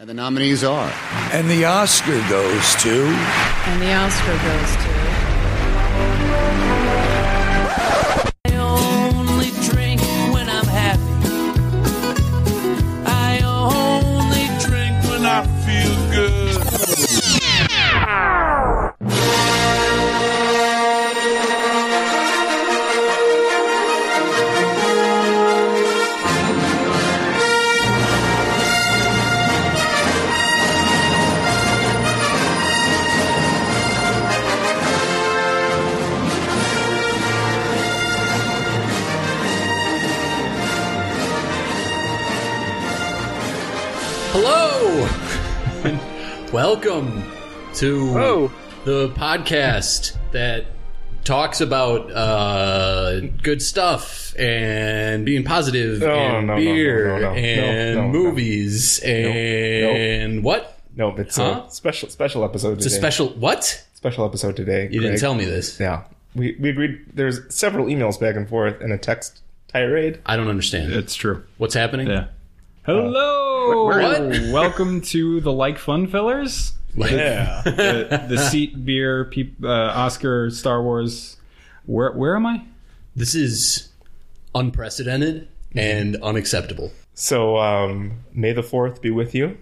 And the nominees are And the Oscar goes to. And the Oscar goes to. Welcome to Oh. the podcast that talks about uh, good stuff and being positive No, and no, no, beer no, no, no. and No, no, no. movies and what? No, it's Huh? a special special episode It's today. a special what? special episode today. You didn't tell me this. Yeah, we we agreed. There's several emails back and forth and a text tirade. I don't understand. It's true. What's happening? Yeah. Hello. What? Welcome to the like fun fillers. Yeah, The, the seat beer peop, uh, Oscar Star Wars. Where where am I? This is unprecedented and unacceptable. so um, May the Fourth be with you.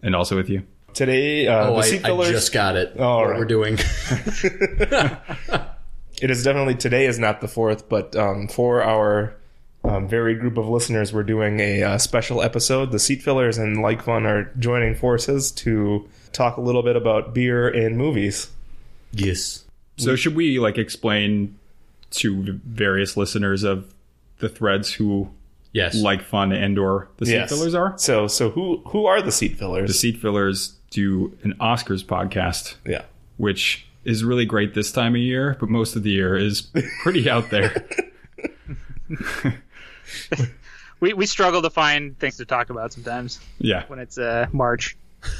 And also with you. Today, uh, Oh, the I, seat I fillers. just got it. All what right. we're doing. it is definitely today is not the fourth, but um, for our um, varied group of listeners, we're doing a uh, special episode. The seat fillers and like fun are joining forces to talk a little bit about beer and movies. yes. So should we like explain to various listeners of the threads who Yes. like fun and or the seat Yes. fillers are? So, so who who are the seat fillers? The seat fillers do an Oscars podcast, yeah. which is really great this time of year, but most of the year is pretty out there. we we struggle to find things to talk about sometimes Yeah. when it's uh, March.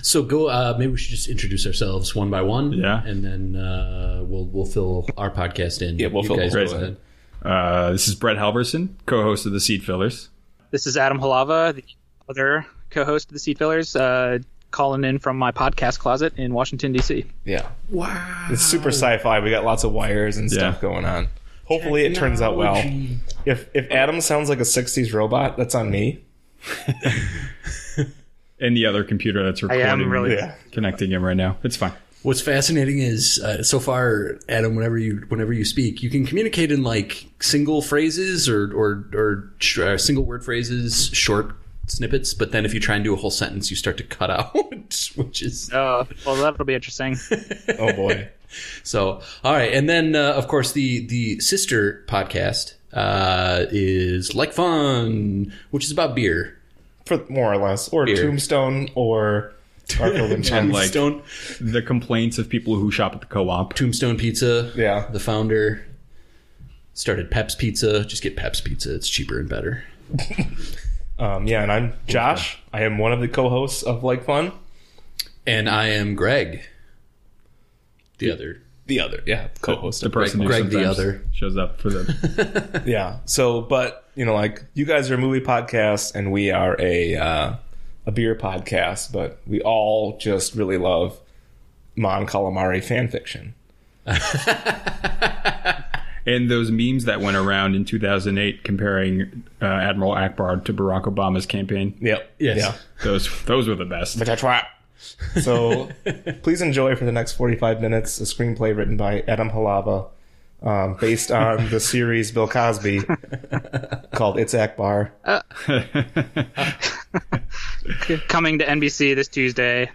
So go. Uh, maybe we should just introduce ourselves one by one. Yeah. and then uh, we'll we'll fill our podcast in. Yeah, we'll You fill guys the go ahead. Uh, this is Brett Halverson, co-host of the Seat Fillers. This is Adam Halava, the other co-host of the Seat Fillers, uh, calling in from my podcast closet in Washington D.C. Yeah. Wow. It's super sci-fi. We got lots of wires and stuff Yeah. going on. Hopefully it turns out well. If if Adam sounds like a 60s robot, that's on me. And the other computer that's I recording, am really Yeah. connecting him right now. It's fine. What's fascinating is uh, so far, Adam. Whenever you whenever you speak, you can communicate in like single phrases or or or sh- uh, single word phrases, short snippets. But then if you try and do a whole sentence, you start to cut out, which is Uh, well, that'll be interesting. Oh boy. So, all right, and then uh, of course the the sister podcast uh, is like fun, which is about beer. For more or less. Or Beer. Tombstone or Garfield and Chum. like- Tombstone, The complaints of people who shop at the co-op. Tombstone Pizza. Yeah. the founder started Pep's Pizza. Just get Pep's Pizza; it's cheaper and better. Um, yeah, and I'm Josh. I am one of the co-hosts of Like Fun. And I am Greg, the other. The other, yeah, co-host. The of person who Greg the other. shows up for the. Yeah. So, but you know, like you guys are a movie podcast, and we are a uh, a beer podcast, but we all just really love Mon Calamari fan fiction. and those memes that went around in 2008 comparing uh, Admiral Ackbar to Barack Obama's campaign. Yep. Yes. Yeah. Those those were the best. But that's right. So, please enjoy for the next forty-five minutes a screenplay written by Adam Halava, um, based on the series Bill Cosby called "It's Ackbar." Coming to NBC this Tuesday,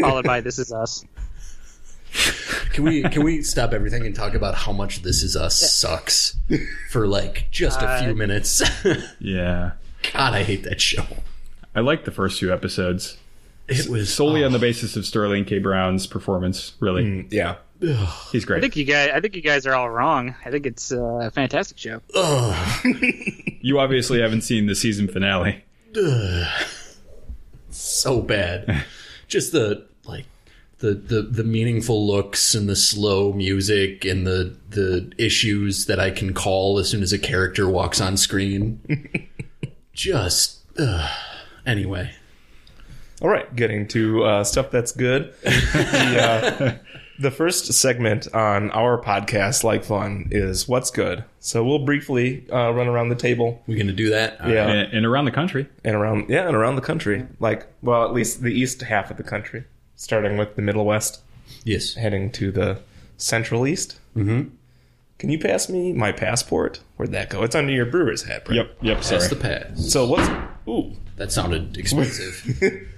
followed by This Is Us. Can we can we stop everything and talk about how much This Is Us sucks for like just a few minutes? Yeah. God, I hate that show. I liked the first two episodes It was solely oh, on the basis of Sterling K. Brown's performance. Really, Yeah. he's great. I great. think you guys, I think you guys are all wrong. I think it's uh, a fantastic show. You obviously haven't seen the season finale. so bad. Just the like the, the the meaningful looks and the slow music and the the issues that I can call as soon as a character walks on screen. Just ugh. anyway. All right, getting to uh, stuff that's good. the, uh, the first segment on our podcast, Like Fun, is What's Good. So we'll briefly uh, run around the table We're gonna do that. All Yeah. right. and, and around the country. and around, yeah, and around the country. Like, well, at least the east half of the country, starting with the Middle West, Yes. heading to the Central East. Mm-hmm. Can you pass me my passport? Where'd that go? It's under your brewer's hat, Brett. Yep. Yep. Sorry. That's the pass. So what's ooh? That sounded expensive.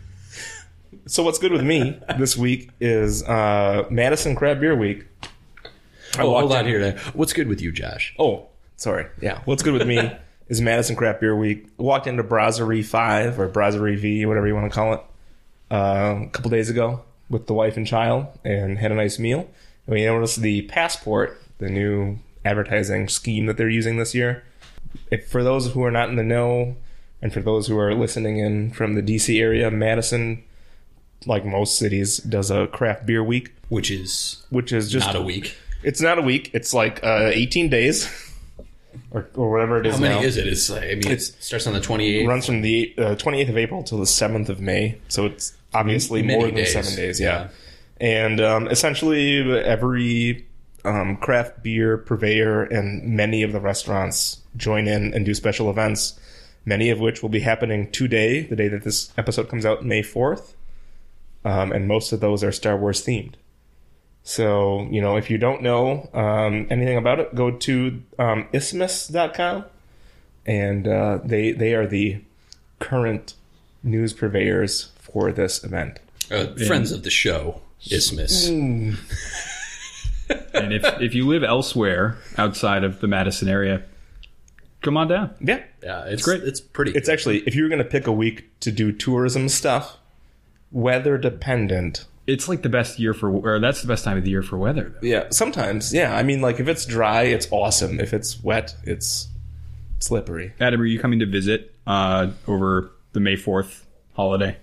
So what's good with me this week is uh, Madison Crab Beer Week. I oh, walked hold on here. What's good with you, Josh? Oh, sorry. Yeah. What's good with me is Madison Craft Beer Week. Walked into Brasserie 5 or Brasserie V, whatever you want to call it, uh, a couple days ago with the wife and child and had a nice meal. And we noticed the passport, the new advertising scheme that they're using this year. If, for those who are not in the know, and for those who are listening in from the DC area, Madison, like most cities, does a craft beer week, Which is which is just not a week. it's not a week. It's like uh, 18 days, or, or whatever it is How many now. is it? It's like, I mean, it starts on the 28th. Runs from the uh, 28th of April till the 7th of May, so it's obviously Many more than seven days. Yeah, and um, essentially every um, craft beer purveyor and many of the restaurants join in and do special events. Many of which will be happening today, the day that this episode comes out, May 4th. Um, and most of those are Star Wars themed. So, you know, if you don't know um, anything about it, go to um, isthmus.com and uh, they they are the current news purveyors for this event. Uh, friends of the show, Isthmus. and if if you live elsewhere outside of the Madison area, come on down. Yeah, Yeah, it's great. It's pretty. it's actually if you were going to pick a week to do tourism stuff, weather dependent. It's like the best year for, or that's the best time of the year for weather. Though. Yeah, sometimes. Yeah, I mean, like if it's dry, it's awesome. If it's wet, it's slippery. Adam, are you coming to visit uh, over the May Fourth holiday?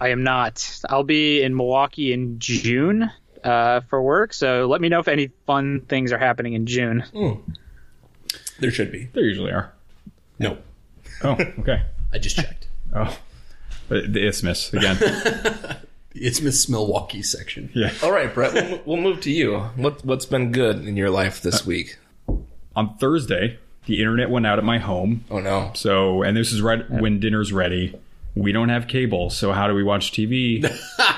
I am not. I'll be in Milwaukee in June uh, for work, so let me know if any fun things are happening in June. There should be. There usually are. no, Oh, okay. I just checked. Oh, but the isthmus again. The Isthmus Milwaukee section. Yeah. All right, Brett. We'll, we'll move to you. What what's been good in your life this uh, week? On Thursday, the internet went out at my home. Oh no. So, and this is right when dinner's ready. We don't have cable, so how do we watch TV?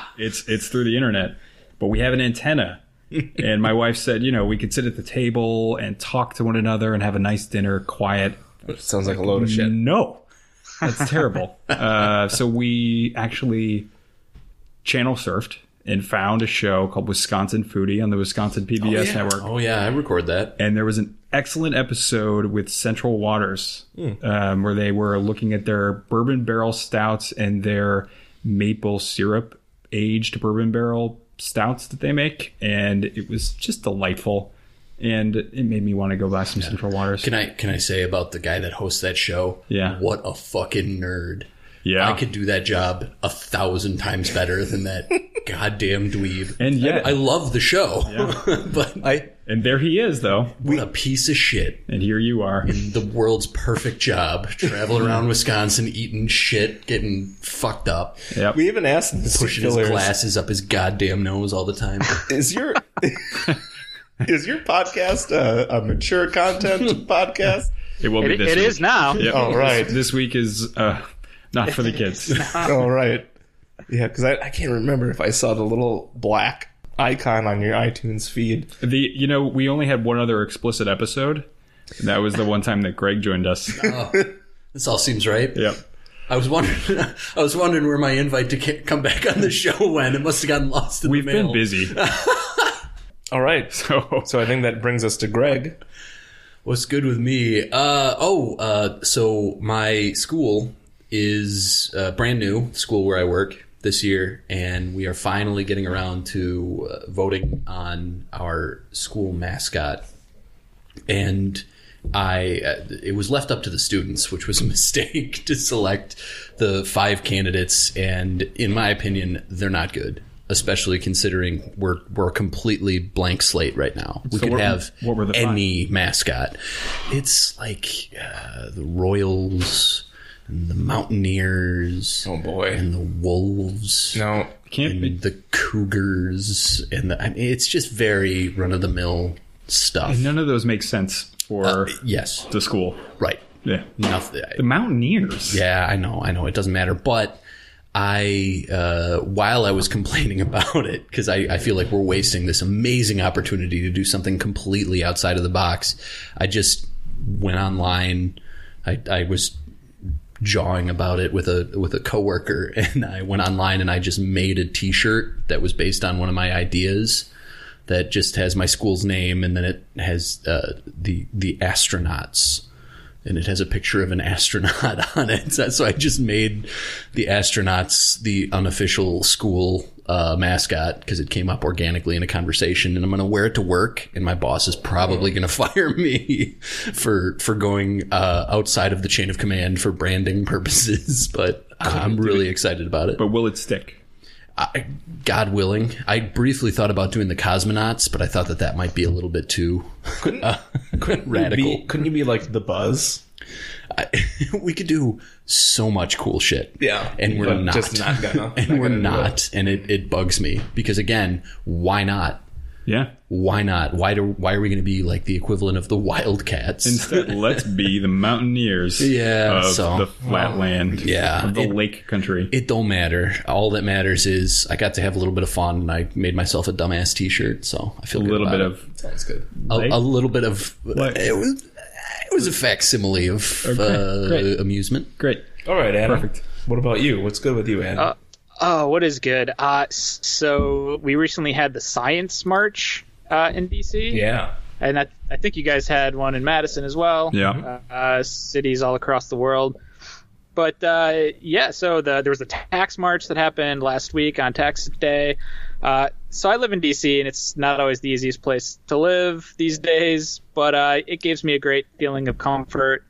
it's it's through the internet, but we have an antenna. and my wife said, you know, we could sit at the table and talk to one another and have a nice dinner, quiet. Sounds like a load of shit. No, that's terrible. Uh, so we actually channel surfed and found a show called Wisconsin Foodie on the Wisconsin PBS yeah. network Oh yeah, I record that. and there was an excellent episode with Central Waters um, where they were looking at their bourbon barrel stouts and their maple syrup aged bourbon barrel stouts that they make, and it was just delightful. And it made me want to go buy some Central Waters. Can I can I say about the guy that hosts that show? Yeah. What a fucking nerd. yeah, I could do that job a thousand times better than that goddamn dweeb. and yet, I love the show, but I and there he is though, what a piece of shit. and here you are. In the world's perfect job, traveling around Wisconsin, eating shit, getting fucked up, Yep. we even asked the pushing his glasses up his goddamn nose all the time. Is your is your podcast a, a mature content podcast? it will be It, this it week. is now. Yep. All right. This week is uh, not for the kids. All right. Yeah, because I, I can't remember if I saw the little black icon on your iTunes feed. The you know we only had one other explicit episode. And that was the one time that Greg joined us. This all seems right. yep. I was wondering, I was wondering where my invite to come back on the show went. It must have gotten lost in the We've the mail. been busy, All right. so So I think that brings us to Greg. What's good with me? Uh, oh, uh, so my school is uh, brand new, school where I work this year, and we are finally getting around to uh, voting on our school mascot. And I, uh, it was left up to the students, which was a mistake to select the five candidates. And in my opinion, they're not good, especially considering we're we're a completely blank slate right now. We could what- have what were the five? any mascot. It's like uh, the Royals, and the Mountaineers Oh boy. and the Wolves No. Can't and be. the Cougars and the, I mean, it's just very run of the mill stuff. None of those make sense for yes, the school. right. Yeah. Nothing. The Mountaineers. Yeah, I know, I know. It doesn't matter, but I, uh, while I was complaining about it, because I, I feel like we're wasting this amazing opportunity to do something completely outside of the box, I just went online. I, I was jawing about it with a with a coworker, and I went online and I just made a T-shirt that was based on one of my ideas. That just has my school's name, and then it has uh, the the astronauts and it has a picture of an astronaut on it. So, I just made the astronauts the unofficial school uh, mascot because it came up organically in a conversation, and I'm going to wear it to work. And my boss is probably going to fire me for for going uh, outside of the chain of command for branding purposes. But I'm really excited about it. But will it stick? I, God willing, I briefly thought about doing the cosmonauts, but I thought that that might be a little bit too uh, radical. Be, couldn't you be like the buzz? I, we could do so much cool shit. Yeah, And we're not. not gonna- and not we're not. And it, it bugs me because again, why not? Yeah. Why not? Why do why are we going to be like the equivalent of the Wildcats? Instead, let's be the Mountaineers Yeah, of so- the flatland. Yeah. Of the It- lake country. it don't matter. All that matters is I got to have a little bit of fun and I made myself a dumbass T-shirt, so I feel a good little about bit it. of Sounds good. a, a little bit of Like- it was it was a facsimile of Okay, uh, great. amusement. great. All right, Adam. Perfect. What about you? What's good with you, Adam? Oh, what is good? Uh, so we recently had the Science March uh, in DC. yeah. and I, I think you guys had one in Madison as well. Yeah. uh, uh, cities all across the world. But uh, yeah, so the, there was a tax march that happened last week on Tax Day. Uh, so I live in DC, and it's not always the easiest place to live these days, but uh, it gives me a great feeling of comfort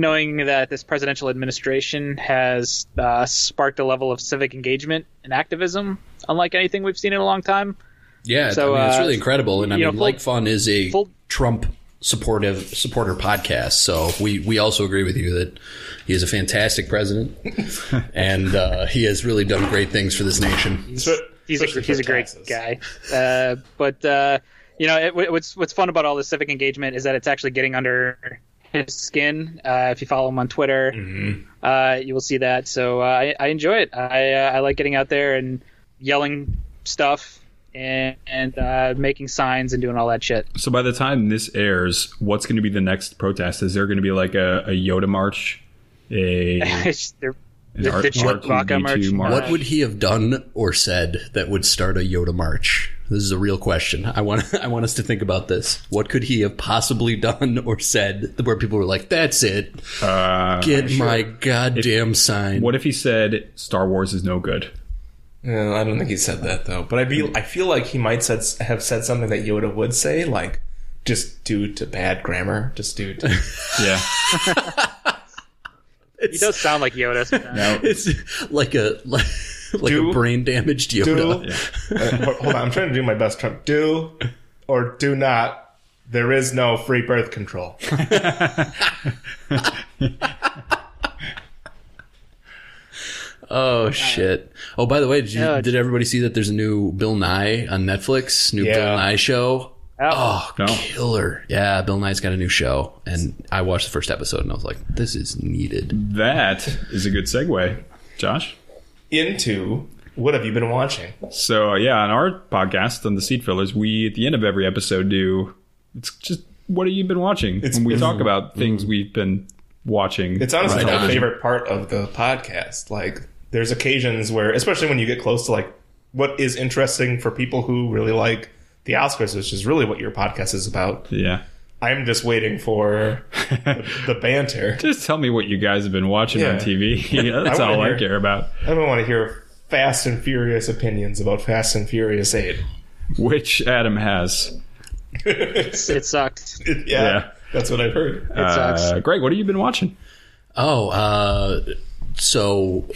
knowing that this presidential administration has uh, sparked a level of civic engagement and activism unlike anything we've seen in a long time. Yeah, So, I mean, it's uh, really incredible, and I mean, know, full- Like Fun is a full- Trump supportive supporter podcast. So we we also agree with you that he is a fantastic president, and uh, he has really done great things for this nation. he's a he's a great taxes. guy. Uh, but uh, you know, it, what's what's fun about all this civic engagement is that it's actually getting under his skin. Uh, if you follow him on Twitter, uh, you will see that. So uh, I, I enjoy it. I uh, I like getting out there and yelling stuff and and uh, making signs and doing all that shit. So by the time this airs, what's going to be the next protest? Is there going to be like a, a Yoda march? A It's- the- R- the Chewbacca R2D2 march. What would he have done or said that would start a Yoda march? This is a real question. I want I want us to think about this. What could he have possibly done or said where people were like, "That's it, Uh, get my goddamn sign." what if he said Star Wars is no good? Yeah, I don't think he said that though. But I feel I feel like he might said, have said something that Yoda would say, like just due to bad grammar, just due to Yeah. He does sound like Yoda. No. It's like a like, like Do- a brain damaged do. Yoda. Uh, hold on, I'm trying to do my best. Trump. Do or do not. There is no free birth control. Oh shit! Oh, by the way, did you, Yeah. did everybody see that there's a new Bill Nye on Netflix? New Yeah. Bill Nye show. Oh, No. killer! Yeah, Bill Nye's got a new show, and I watched the first episode, and I was like, "This is needed." That is a good segue. Josh? Into what have you been watching? So, uh, yeah, on our podcast, on the Seat Fillers, we, at the end of every episode, do it's just what have you been watching? when we talk about things we've been watching. It's honestly my favorite part of the podcast. Like, there's occasions where, especially when you get close to like what is interesting for people who really like the Oscars, which is really what your podcast is about. yeah. I'm just waiting for the, the banter. Just tell me what you guys have been watching on TV. Yeah, That's I wanna all I care about. I don't want to hear Fast and Furious opinions about Fast and Furious 8. Which Adam has. it sucked. yeah, Yeah. that's what I've heard. It sucks. Uh, Greg, what have you been watching? Oh, uh, so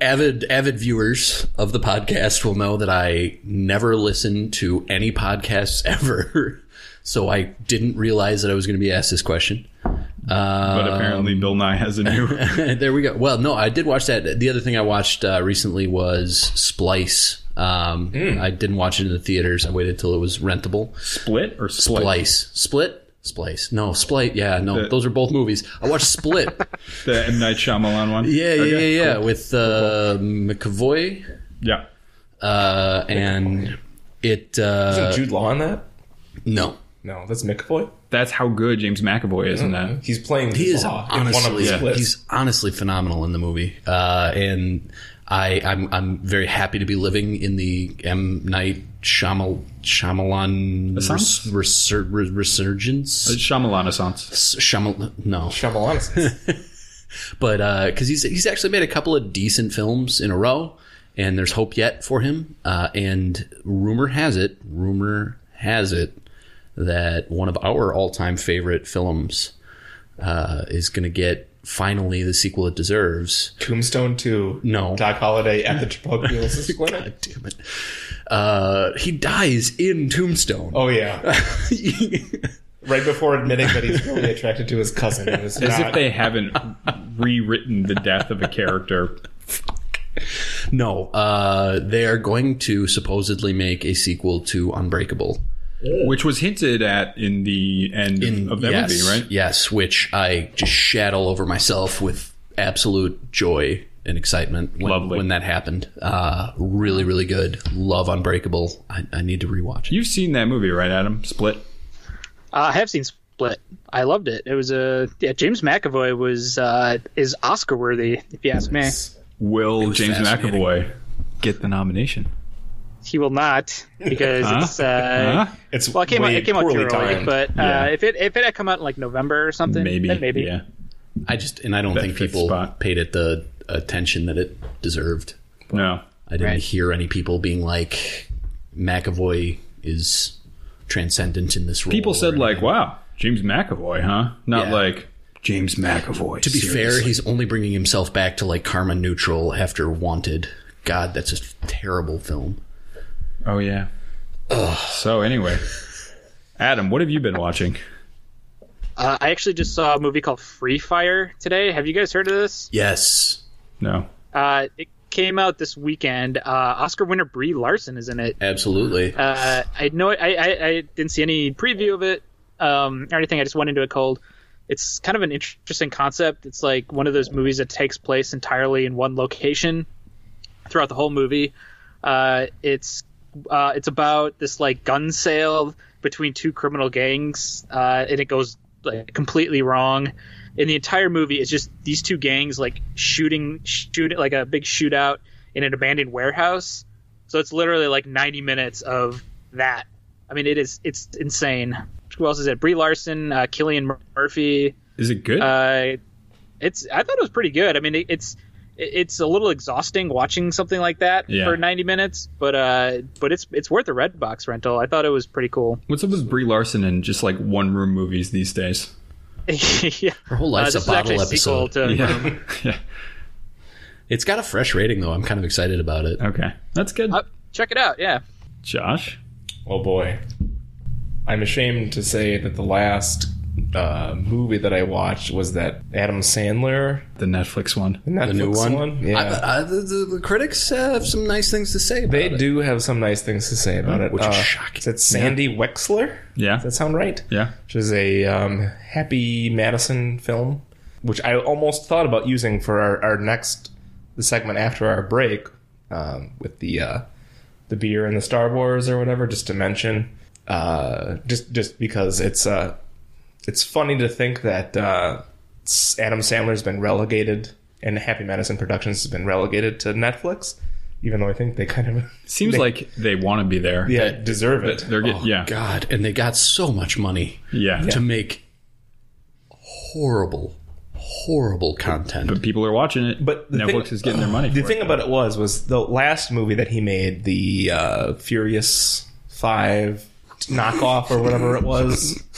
avid avid viewers of the podcast will know that I never listen to any podcasts ever. So I didn't realize that I was going to be asked this question. Uh, but apparently Bill Nye has a new. there we go. Well, no, I did watch that. The other thing I watched uh, recently was Splice. Um, I didn't watch it in the theaters. I waited till it was rentable. Split or Split? Splice, Split, Splice. No, Split. Yeah, no, those are both movies. I watched Split. The M Night Shyamalan one. yeah, yeah, Okay, yeah, yeah, cool. with uh, McAvoy, yeah. uh, and it. Uh, Isn't Jude Law in that? no, No, that's McAvoy. That's how good James McAvoy is in that. He's playing. he is Law in one of honestly the yeah, he's honestly phenomenal in the movie uh, and I, I'm I'm very happy to be living in the M Night Shyamal, Shyamalan Assance? res, resur, res, resurgence Shyamalan Assance. Shyamalan no Shyamalan. but because he's he's actually made a couple of decent films in a row and there's hope yet for him uh, and rumor has it rumor has it that one of our all-time favorite films uh, is going to get finally the sequel it deserves. Tombstone Two. No. Doc Holliday at the tuberculosis clinic. God damn it! Uh, he dies in Tombstone. Oh yeah. right before admitting that he's really attracted to his cousin. It was As not- if they haven't rewritten the death of a character. No, uh, they are going to supposedly make a sequel to Unbreakable. Which was hinted at in the end of that yes, movie, right? Yes, which I just shat all over myself with absolute joy and excitement when, when that happened. Uh, really, really good. Love Unbreakable. I, I need to rewatch it. You've seen that movie, right, Adam? Split. Uh, I have seen Split. I loved it. It was a yeah. James McAvoy was uh, is Oscar worthy, if you ask me. Will James. McAvoy get the nomination? He will not because Huh? it's uh, Huh? it's well, it came out way it came out too early. timed. But uh, Yeah. if it if it had come out in like November or something, Maybe. then maybe. Yeah. I just and I don't That think people spot. paid it the attention that it deserved. No. I didn't Right. hear any people being like McAvoy is transcendent in this role. People said like, anything. "Wow, James McAvoy, huh?" Not Yeah. like James McAvoy. To be fair, he's only bringing himself back to like Karma Neutral after Wanted. God, that's a terrible film. Oh yeah. So anyway, Adam, what have you been watching? Uh, I actually just saw a movie called Free Fire today. Have you guys heard of this? Yes, No. Uh, it came out this weekend. Uh, Oscar winner Brie Larson is in it. absolutely. Uh, I had no, I, I, I didn't see any preview of it um, or anything. I just went into it cold. It's kind of an interesting concept. It's like one of those movies that takes place entirely in one location throughout the whole movie. Uh, it's uh, it's about this like gun sale between two criminal gangs, uh, and it goes like completely wrong. And the entire movie is just these two gangs like shooting, shooting like a big shootout in an abandoned warehouse. So it's literally like 90 minutes of that. I mean, it is it's insane. Who else is it? Brie Larson, uh, Cillian Murphy. Is it good? Uh, it's I thought it was pretty good. I mean, it, it's it's a little exhausting watching something like that Yeah. for 90 minutes, but uh, but it's it's worth a Redbox rental. I thought it was pretty cool. What's up with Brie Larson and just like one room movies these days? yeah. Her whole Uh, life's this a bottle episode. to Yeah. yeah. It's got a fresh rating though. I'm kind of excited about it. Okay. That's good. Uh, check it out. Yeah. Josh. Oh boy. I'm ashamed to say that the last uh, movie that I watched was that Adam Sandler, The Netflix one. the Netflix The new one. Yeah. I, I, the, the, the critics have some nice things to say about they it. do have some nice things to say about it. which is Uh, shocking. Is that Sandy Wexler? Yeah. Does that sound right? Yeah. Which is a um, Happy Madison film, which I almost thought about using for our, our next the segment after our break um, with the uh, the beer and the Star Wars or whatever, just to mention, uh, just just because it's uh, it's funny to think that uh, Adam Sandler's been relegated and Happy Madison Productions has been relegated to Netflix, even though I think they kind of Seems they- like they want to be there. yeah deserve it. They're get, yeah. God, and they got so much money yeah. to make horrible, horrible content. But people are watching it. But the Netflix thing- is getting their money. The for thing it. about it was was the last movie that he made, the uh, Furious Five knockoff or whatever it was.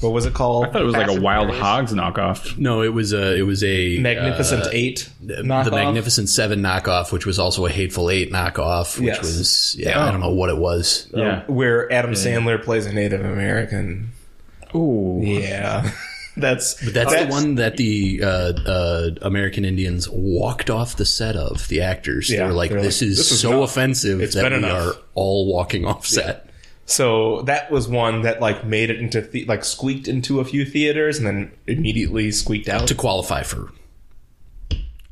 What was it called? I thought it was like a and Wild Furious. Hogs knockoff. no, it was a it was a Magnificent uh, Eight. the. Magnificent Seven knockoff, which was also a Hateful Eight knockoff, which Yes. was yeah, I don't know what it was. Yeah. where Adam Sandler plays a Native American. Ooh. Yeah, That's But that's, the one that the uh, uh, American Indians walked off the set of. The actors, they were like, they're "This like, is "This is so enough. offensive It's that been we enough." are all walking off set." So that was one that like made it into the, like squeaked into a few theaters and then immediately squeaked out. To qualify for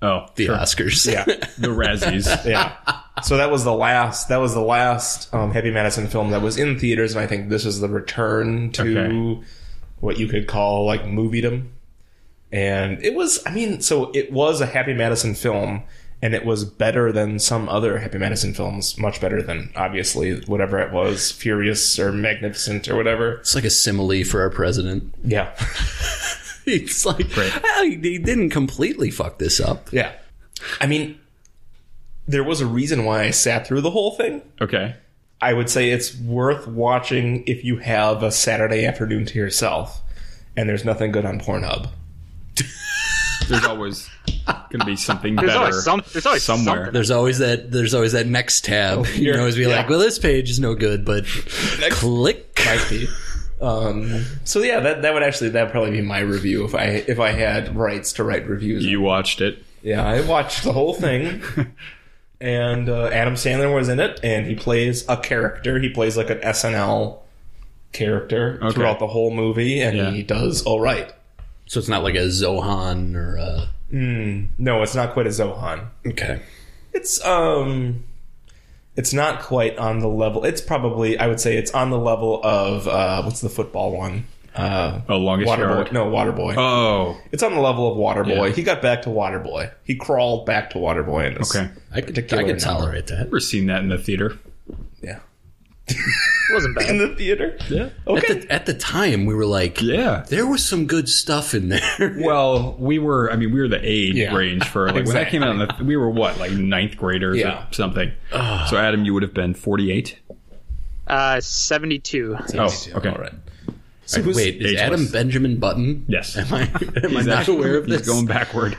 Oh, the sure. Oscars, yeah, the Razzies. yeah. So that was the last. That was the last um, Happy Madison film that was in theaters, and I think this is the return to Okay. what you could call like moviedom. And it was, I mean, so it was a Happy Madison film, and it was better than some other Happy Madison films. Much better than obviously whatever it was, Furious or Magnificent or whatever. it's like a simile for our president. Yeah, It's like "Ah, he didn't completely fuck this up. yeah. I mean, there was a reason why I sat through the whole thing. Okay. I would say it's worth watching if you have a Saturday afternoon to yourself and there's nothing good on Pornhub. There's always going to be something There's better always some. There's always somewhere. something. There's always that. There's always that next tab. you you're- can always be yeah. like, "Well, this page is no good," but click. Might be. Um, so yeah, that that would actually that would probably be my review if I if I had rights to write reviews. You watched it. Yeah, I watched the whole thing, and uh, Adam Sandler was in it, and he plays a character. He plays like an SNL character Okay. throughout the whole movie, and Yeah. he does all right. So it's not like a Zohan or a. No, it's not quite a Zohan. Okay. It's um it's not quite on the level. It's probably I would say it's on the level of uh what's the football one? Uh Oh, longest Waterboy. yard. No, Waterboy. Oh, It's on the level of Waterboy. Yeah. He got back to Waterboy. He crawled back to Waterboy in this. okay. I could, I Particular could number. tolerate that. Never seen that in the theater. Yeah. wasn't bad. In the theater? Yeah. At Okay. the, at the time, we were like, Yeah. there was some good stuff in there. Well, we were. I mean, we were the age Yeah. range for like when that came out. In the, we were what, like ninth graders Yeah. or something. So, Adam, you would have been forty-eight. Uh, 72. Oh, okay. All right. Wait, is ageless. Adam Benjamin Button? Yes. Am I, am I not aware of he's this? going backward.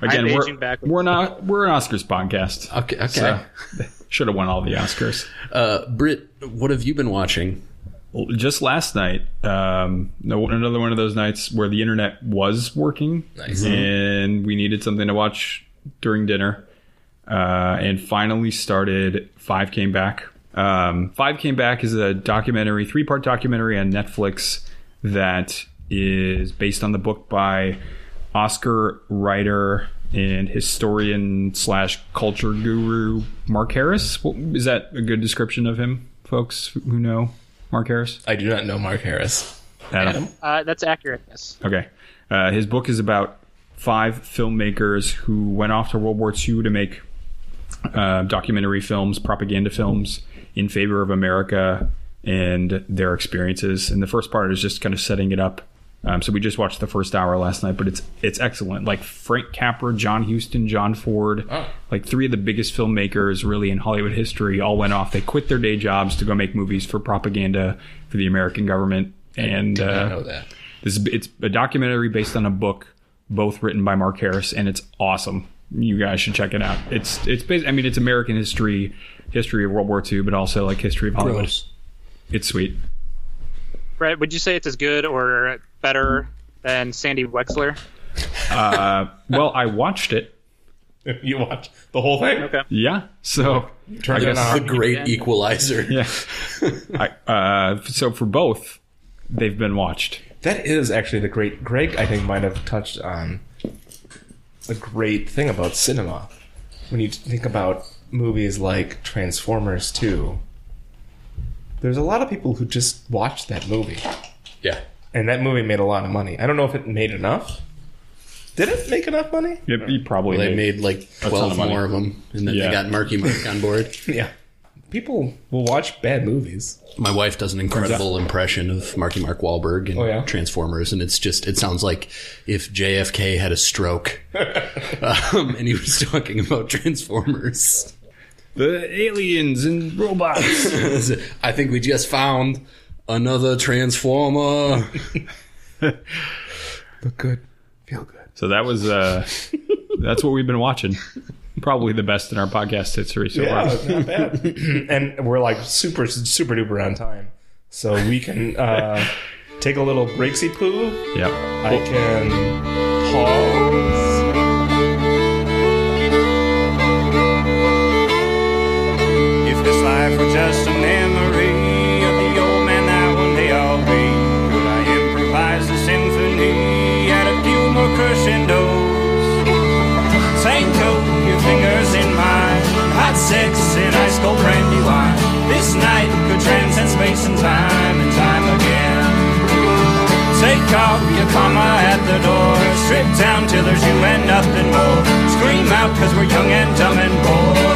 Again, I'm we're, aging backward. we're not. We're an Oscars podcast. Okay. Okay. So, should have won all the Oscars. Uh, Britt, what have you been watching? Just last night, um, another one of those nights where the internet was working, and we needed something to watch during dinner, uh, and finally started. Five came back. Um, Five came back is a documentary, three-part documentary on Netflix that is based on the book by Oscar writer and historian slash culture guru Mark Harris. Is that a good description of him, folks who know Mark Harris? I do not know Mark Harris. Adam. Uh, that's accurate. Yes. Okay. Uh, his book is about five filmmakers who went off to World War II to make uh, documentary films, propaganda films in favor of America and their experiences. And the first part is just kind of setting it up. Um, so we just watched the first hour last night, but it's it's excellent. Like Frank Capra, John Huston, John Ford, like three of the biggest filmmakers really in Hollywood history all went off. They quit their day jobs to go make movies for propaganda for the American government. And I uh, know that. this is, it's a documentary based on a book, both written by Mark Harris, and it's awesome. You guys should check it out. It's it's based, I mean it's American history, history of World War II, but also like history of Hollywood. Gross. It's sweet. Brett, would you say it's as good or better than Sandy Wexler? Uh, well, I watched it. You watch the whole thing? Okay. Yeah. So Turn I guess- The great Yeah. equalizer. yeah. I, uh, so for both, they've been watched. That is actually the great. Greg, I think, might have touched on a great thing about cinema. When you think about movies like Transformers 2, there's a lot of people who just watched that movie. Yeah. And that movie made a lot of money. I don't know if it made enough. Did it make enough money? Yep, you probably They made- made like ton 12 of money. more of them, and then Yeah. they got Marky Mark on board. Yeah. People will watch bad movies. My wife does an incredible impression of Marky Mark Wahlberg in Oh, yeah? Transformers, and it's just it sounds like if JFK had a stroke, um, and he was talking about Transformers. the aliens and robots. I think we just found another Transformer. Look good. Feel good. so that was uh, that's what we've been watching. Probably the best in our podcast history so Yeah, far. not bad. and we're like super, super duper on time. So we can uh, take a little breaksy poo. Yep. I can pause. And time and time again. Take off your comma at the door. Strip down till there's you and nothing more. Scream out cause we're young and dumb and pour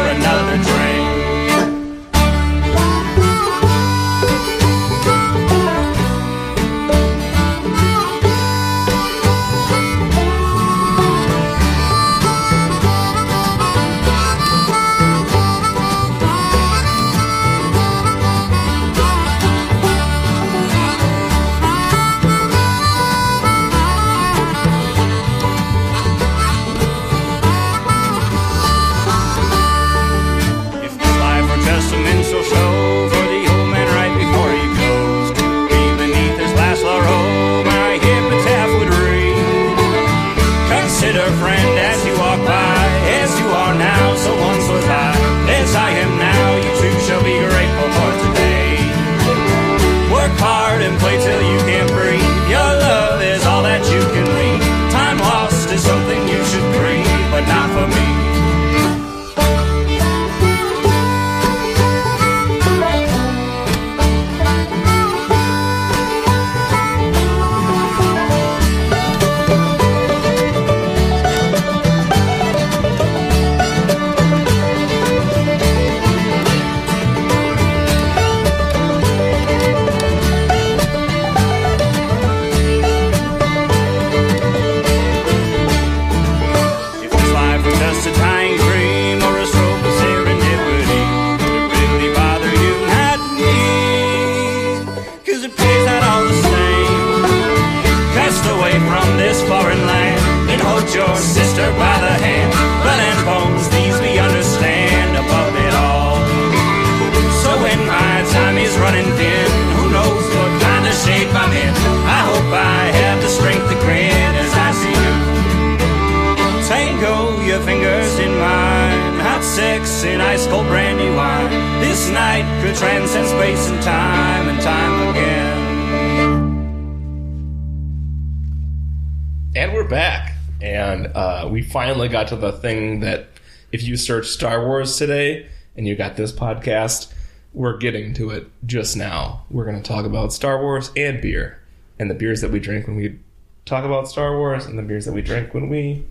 search Star Wars today and you got this podcast, we're getting to it just now. We're going to talk about Star Wars and beer. And the beers that we drink when we talk about Star Wars and the beers that we drink when we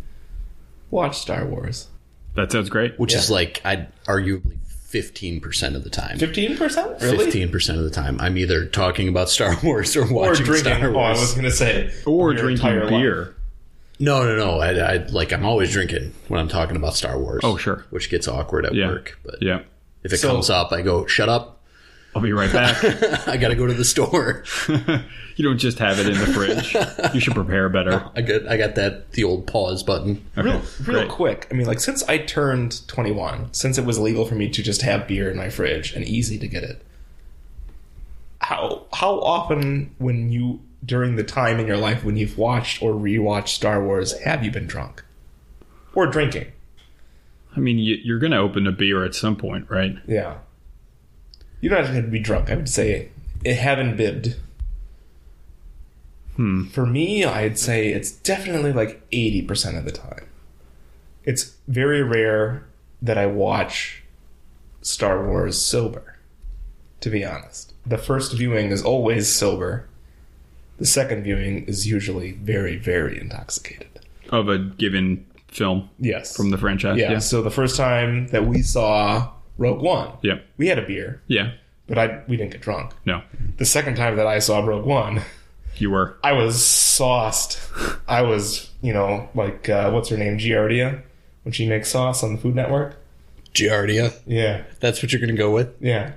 watch Star Wars. That sounds great. which is like I'd arguably fifteen percent of the time. 15%? Really? Fifteen percent of the time, I'm either talking about Star Wars or Or watching drinking. Star Oh, I was going to say. Or drinking entire life. Beer. No, no, no. I, I like I'm always drinking when I'm talking about Star Wars. Oh, sure. Which gets awkward at Yeah. work, but Yeah. if it So- comes up, I go, "Shut up! I'll be right back. I got to go to the store." you don't just have it in the fridge. You should prepare better. I got I got that the old pause button. Real, real Great. quick. I mean, like, since I turned 21, since it was legal for me to just have beer in my fridge and easy to get it, how how often when you during the time in your life when you've watched or rewatched Star Wars have you been drunk or drinking? I mean, you, you're going to open a beer at some point, right? Yeah, you don't have to be drunk. I would say it haven't bibbed. Hmm. For me, I'd say it's definitely like eighty percent of the time. It's very rare that I watch Star Wars sober. To be honest, the first viewing is always sober. The second viewing is usually very, very intoxicated. Of a given film Yes, from the franchise. yeah. Yeah. So the first time that we saw Rogue One, Yeah. we had a beer, Yeah. but I we didn't get drunk. No. The second time that I saw Rogue One, You were. I was sauced. I was, you know, like uh, what's her name, Giardia, when she makes sauce on the Food Network. Giardia. Yeah, That's what you're going to go with. yeah.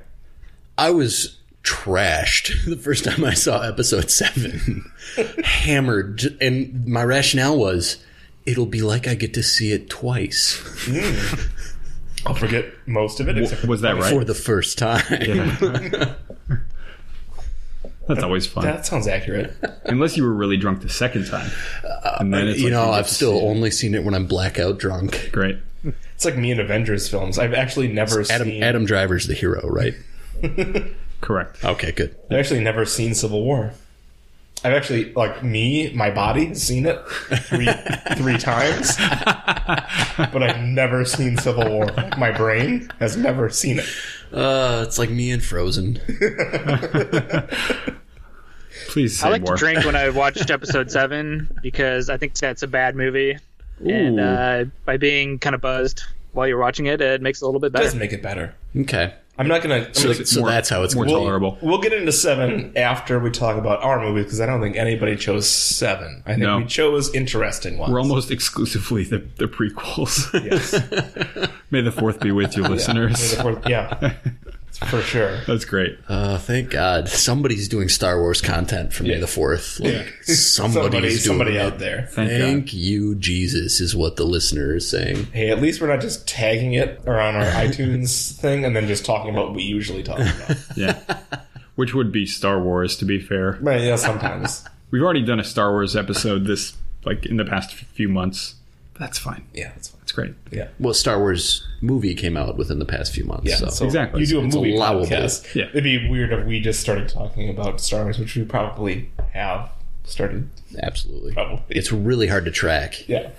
I was trashed the first time I saw episode seven, hammered, and my rationale was, it'll be like I get to see it twice hmm. I'll forget most of it. Except Was that right? for the first time. Yeah. That's always fun. That sounds accurate. Unless you were really drunk the second time. Uh, and then it's you like know, get I've still see only seen it when I'm blackout drunk. Great. It's like me in Avengers films. I've actually never Adam seen. Adam Driver's the hero, right? Correct. Okay, good. I've actually never seen Civil War. I've actually like me, my body seen it three three times, but I've never seen Civil War. My brain has never seen it. Uh, it's like me and Frozen. Please say I like more. to drink when I watched episode seven because I think that's a bad movie, and Ooh. uh, by being kind of buzzed while you're watching it, it makes it a little bit better. It does better. make it better. Okay, I'm not gonna. I'm so, gonna- so more- that's how it's more going. tolerable. We'll get into seven after we talk about our movie because I don't think anybody chose seven. I think No. we chose interesting ones. We're almost exclusively the, the prequels. yes. May the fourth be with you, listeners. yeah, for sure. That's great. Uh, thank God somebody's doing Star Wars content for May the Fourth. Like somebody's Somebody, doing somebody it. out there. Thank, Thank God. you, Jesus, is what the listener is saying. Hey, at least we're not just tagging it or on our iTunes thing and then just talking about what we usually talk about. Yeah. Which would be Star Wars, to be fair. But yeah, sometimes. We've already done a Star Wars episode this, like, in the past few months. That's fine. Yeah, that's fine. That's great. Yeah. Well, Star Wars movie came out within the past few months. Yeah, so. so Exactly. You do a It's movie allowable. podcast. Yeah. It'd be weird if we just started talking about Star Wars, which we probably have started. absolutely. Probably. It's really hard to track. Yeah.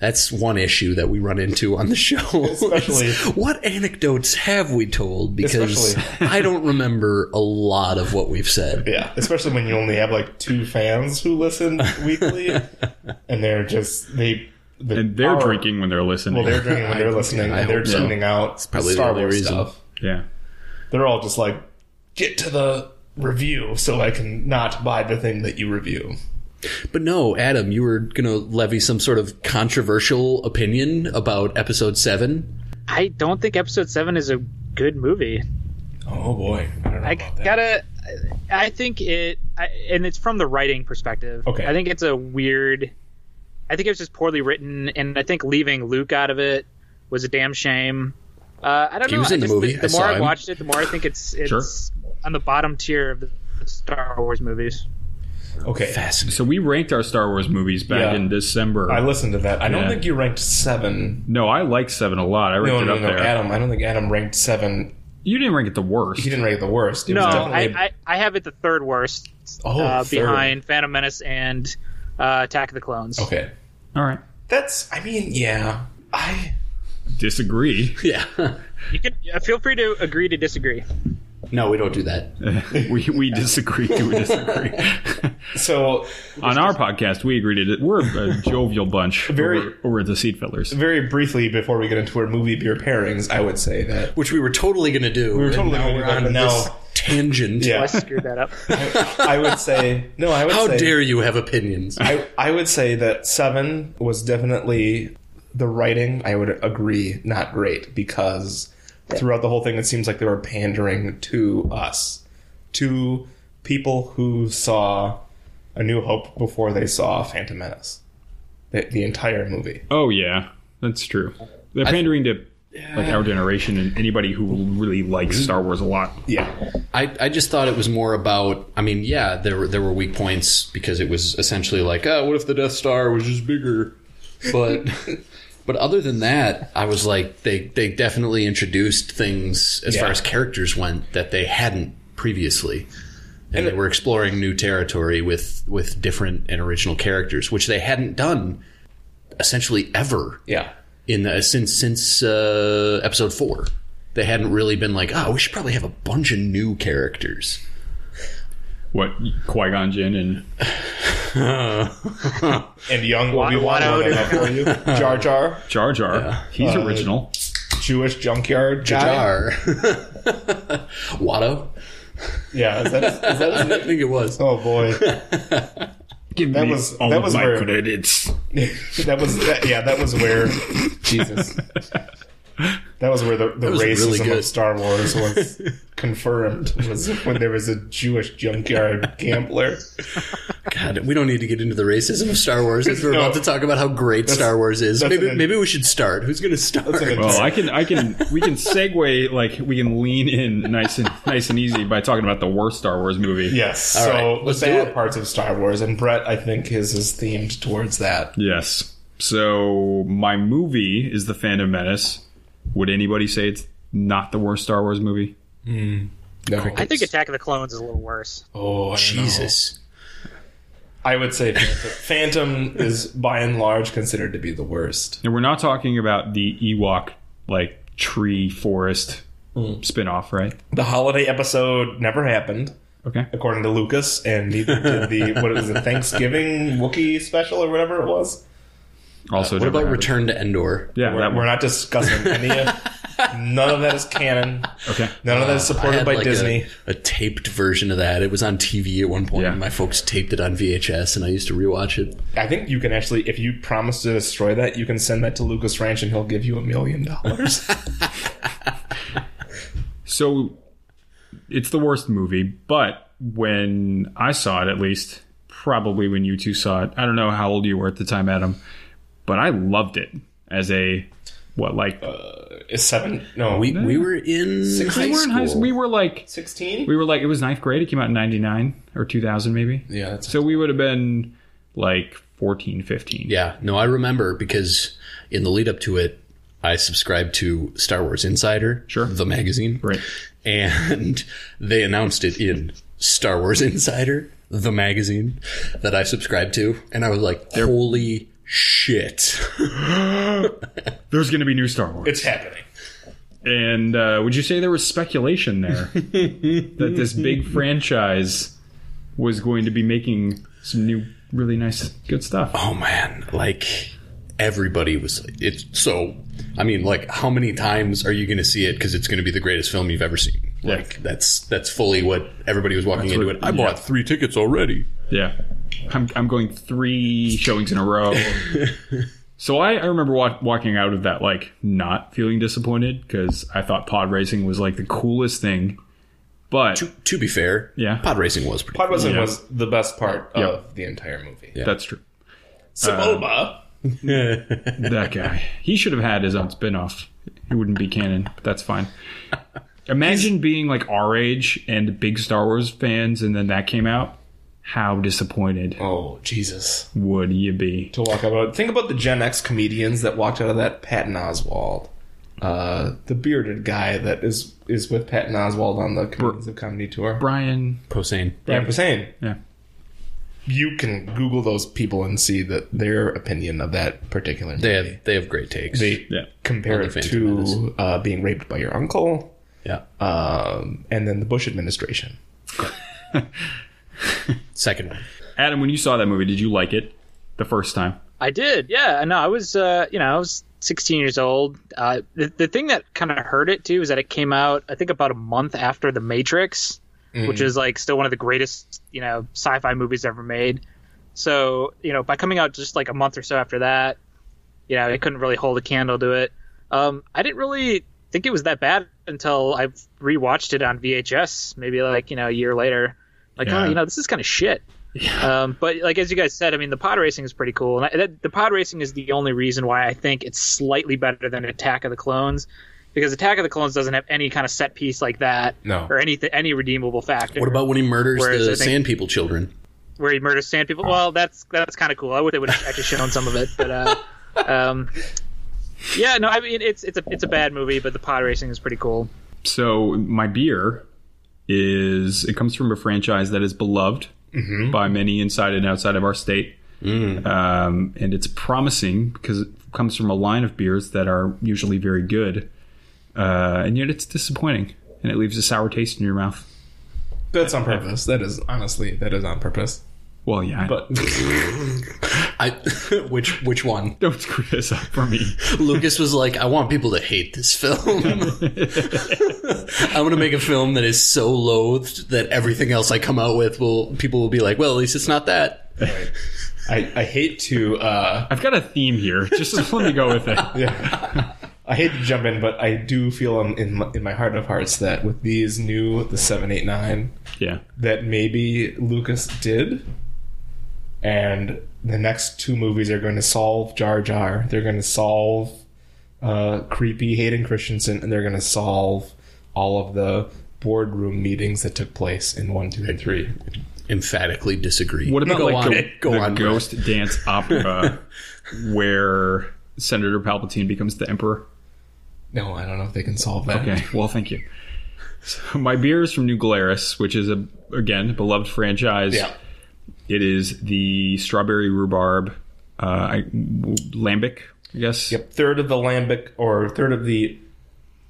That's one issue that we run into on the show. Especially- what anecdotes have we told? Because I don't remember a lot of what we've said. Yeah. Especially when you only have like two fans who listen weekly and they're just, they. The, And they're our- drinking when they're listening. Well, they're drinking when they're listening and they're hope so. tuning out probably Star only Wars reason. stuff. yeah. They're all just like, get to the review so I can not buy the thing that you review. But no, Adam, you were going to levy some sort of controversial opinion about episode seven. I don't think episode seven is a good movie. Oh boy, I don't know I about that. gotta. I think it, I, and it's from the writing perspective. Okay. I think it's a weird. I think it was just poorly written, and I think leaving Luke out of it was a damn shame. Uh, I don't He know. was I in the just- movie. The, I more I him. watched it, the more I think it's it's Sure. on the bottom tier of the Star Wars movies. Okay, Fascinating. So we ranked our Star Wars movies back Yeah. in December. I listened to that. I don't Yeah. think you ranked seven. no, I like Seven a lot. I ranked No, it up no, there. Adam. I don't think Adam ranked seven. You didn't rank it the worst. He didn't rank it the worst. It No, was I, I I have it the third worst, Oh, uh, third. behind Phantom Menace and uh, Attack of the Clones. Okay, All right. that's. I mean, yeah. I Disagree. Yeah. You can uh, feel free to agree to disagree. no, we don't do that. we we disagree to disagree. so On our podcast, we agreed it. We're a jovial bunch. Very- over, over the Seat Fillers. very briefly before we get into our movie beer pairings, I would say that Which we were totally going to do. We were totally gonna do we're that, on now- this tangent. Yeah. Oh, I screwed that up. I would say no. I would How say dare you have opinions? I, I would say that seven was definitely the writing. I would agree, not great because throughout the whole thing, it seems like they were pandering to us, to people who saw A New Hope before they saw Phantom Menace. The, the entire movie. Oh yeah, that's true. They're pandering to like our generation and anybody who really likes mm-hmm. Star Wars a lot. Yeah, I, I just thought it was more about. I mean, yeah, there were there were weak points because it was essentially like, oh, what if the Death Star was just bigger? But but other than that, I was like, they they definitely introduced things as Yeah. far as characters went that they hadn't previously, and, they were exploring new territory with with different and original characters, which they hadn't done essentially ever yeah. In the, since since uh, episode four. They hadn't really been like, oh, we should probably have a bunch of new characters. What Qui Gon Jinn and And young Obi Wan Wano for you. Jar Jar, Jar Jar. He's Uh, original. Jewish junkyard guy. Jar. Watto. Yeah, is that, is that his I name? think it was. Oh boy, Give that me was- all that of was my where- credits. that was that, yeah, that was where Jesus. That was where the, the was racism really of Star Wars was confirmed was when there was a Jewish junkyard gambler. God, we don't need to get into the racism of Star Wars as we're No. about to talk about how great Star Wars is. Maybe an- maybe we should start. Who's going to start? an- Well, I can, I can, we can segue like we can lean in nice and nice and easy by talking about the worst Star Wars movie. Yes. All so right, the let's do bad it. parts of Star Wars, and Brett, I think, his is themed towards that. Yes. So my movie is The Phantom Menace. Would anybody say it's not the worst Star Wars movie? No, I think Attack of the Clones is a little worse. Oh, I don't know. Jesus. I would say Phantom is by and large considered to be the worst. And we're not talking about the Ewok like tree forest hmm. spin-off, right? The holiday episode never happened, Okay. according to Lucas, and neither did the what was it, Thanksgiving Wookiee special or whatever it was. Also, uh, What about happened. Return to Endor? Yeah, We're, we're not discussing any of. None of that is canon. Okay. None of that is uh, I supported had, by like, Disney. A, a taped version of that. It was on TV at one point. Yeah. and My folks taped it on VHS, and I used to rewatch it. I think you can actually, if you promise to destroy that, you can send that to Lucas Ranch and he'll give you a million dollars. So it's the worst movie, but when I saw it, at least, probably when you two saw it, I don't know how old you were at the time, Adam, but I loved it as a what like uh, Is seven? No, We we were in high we were in high school. we were like sixteen. we were like it was ninth grade. It came out in ninety nine or two thousand maybe. Yeah, that's So we would have been like 14, 15. Yeah, no, I remember because in the lead up to it, I subscribed to Star Wars Insider, Sure. the magazine, Right. and they announced it in Star Wars Insider, the magazine that I subscribed to, and I was like, holy shit! There's going to be new Star Wars. it's happening. And uh, would you say there was speculation there that this big franchise was going to be making some new, really nice, good stuff? oh man, like everybody was. It's so. I mean, like, how many times are you going to see it? Because it's going to be the greatest film you've ever seen. Like, that's that's fully what everybody was walking into what- it. I bought three tickets already. Yeah. I'm, I'm going three showings in a row. so I, I remember wa- walking out of that, like, not feeling disappointed because I thought pod racing was, like, the coolest thing. But To, to be fair, Yeah. pod racing was pretty. Pod Racing Yeah. was the best part Yeah. of the entire movie. that's true. Sebulba. Uh, that guy. He should have had his own spin off. He wouldn't be canon, but that's fine. Imagine being like our age and big Star Wars fans, and then that came out. How disappointed oh Jesus! would you be? To walk about. Think about the Gen X comedians that walked out of that. Patton Oswalt, uh, the bearded guy that is is with Patton Oswalt on the Comedians of Comedy tour. Brian. Posehn. Brian Posehn. Yeah. You can Google those people and see that their opinion of that particular movie. They have they have great takes. they Yeah. compare On it the Phantom Menace. to uh, being raped by your uncle, yeah. um, and then the Bush administration. Second one. Adam, when you saw that movie, did you like it the first time? I did, yeah. No, I was, uh, you know, I was 16 years old. Uh, the, the thing that kind of hurt it too is that it came out, I think, about a month after The Matrix, which is like still one of the greatest, you know, sci-fi movies ever made. So, you know, by coming out just like a month or so after that, you know, it couldn't really hold a candle to it. Um, I didn't really think it was that bad until I rewatched it on VHS, maybe like you know a year later. Like, Yeah. oh, you know, this is kind of shit. Um, but like as you guys said, I mean, the pod racing is pretty cool, and I, that, the pod racing is the only reason why I think it's slightly better than Attack of the Clones, because Attack of the Clones doesn't have any kind of set piece like that, No. or any any redeemable factor. What about when he murders Whereas the I think- Sand People children? where he murders sand people? Well, that's that's kind of cool. I would have actually shown some of it, but uh, um, yeah, no, I mean it's it's a it's a bad movie, but the pod racing is pretty cool. So my beer is it comes from a franchise that is beloved by many inside and outside of our state, um, and it's promising because it comes from a line of beers that are usually very good, uh, and yet it's disappointing and it leaves a sour taste in your mouth. That's on purpose. That is honestly that is on purpose. Well, yeah, But I which which one? don't screw this up for me. Lucas was like, I want people to hate this film. I'm going to make a film that is so loathed that everything else I come out with will people will be like, well, at least it's not that. I, I hate to uh, I've got a theme here. Just let me go with it. yeah. I hate to jump in, but I do feel in in my, in my heart of hearts that with these new the seven eight nine Yeah. that maybe Lucas did, and the next two movies are going to solve Jar Jar. They're going to solve uh, creepy Hayden Christensen, and they're going to solve all of the boardroom meetings that took place in one, two, and three. Emphatically disagree. What about go like on, the, go the on, Brett. ghost dance opera where Senator Palpatine becomes the Emperor? No, I don't know if they can solve that. Okay, well, thank you. So my beer is from New Glarus, which is a again beloved franchise. Yeah. It is the strawberry rhubarb uh, I, lambic, I guess. Yep, third of the lambic or third of the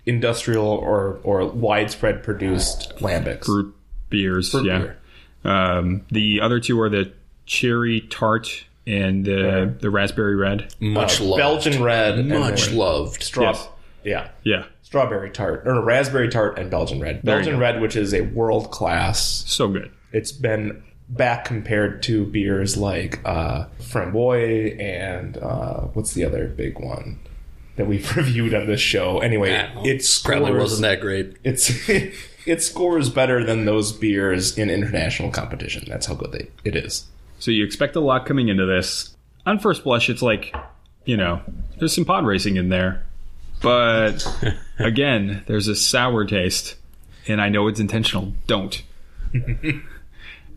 industrial or or widespread produced lambics. Fruit beers. Fruit yeah. beer. Um, the other two are the cherry tart and the the raspberry red. Much Uh, loved. Belgian red, Much then loved. straw. Yes. Yeah, Yeah, strawberry tart or raspberry tart and Belgian red. Belgian red, which is a world class. so good. It's been back compared to beers like uh, Framboise and uh, what's the other big one that we've reviewed on this show. Anyway, Yeah, it scores, Probably wasn't that great. It's it scores better than those beers in international competition. That's how good they it is. So you expect a lot coming into this. On first blush, it's like, you know, there's some pod racing in there. But again, there's a sour taste. And I know it's intentional. Don't.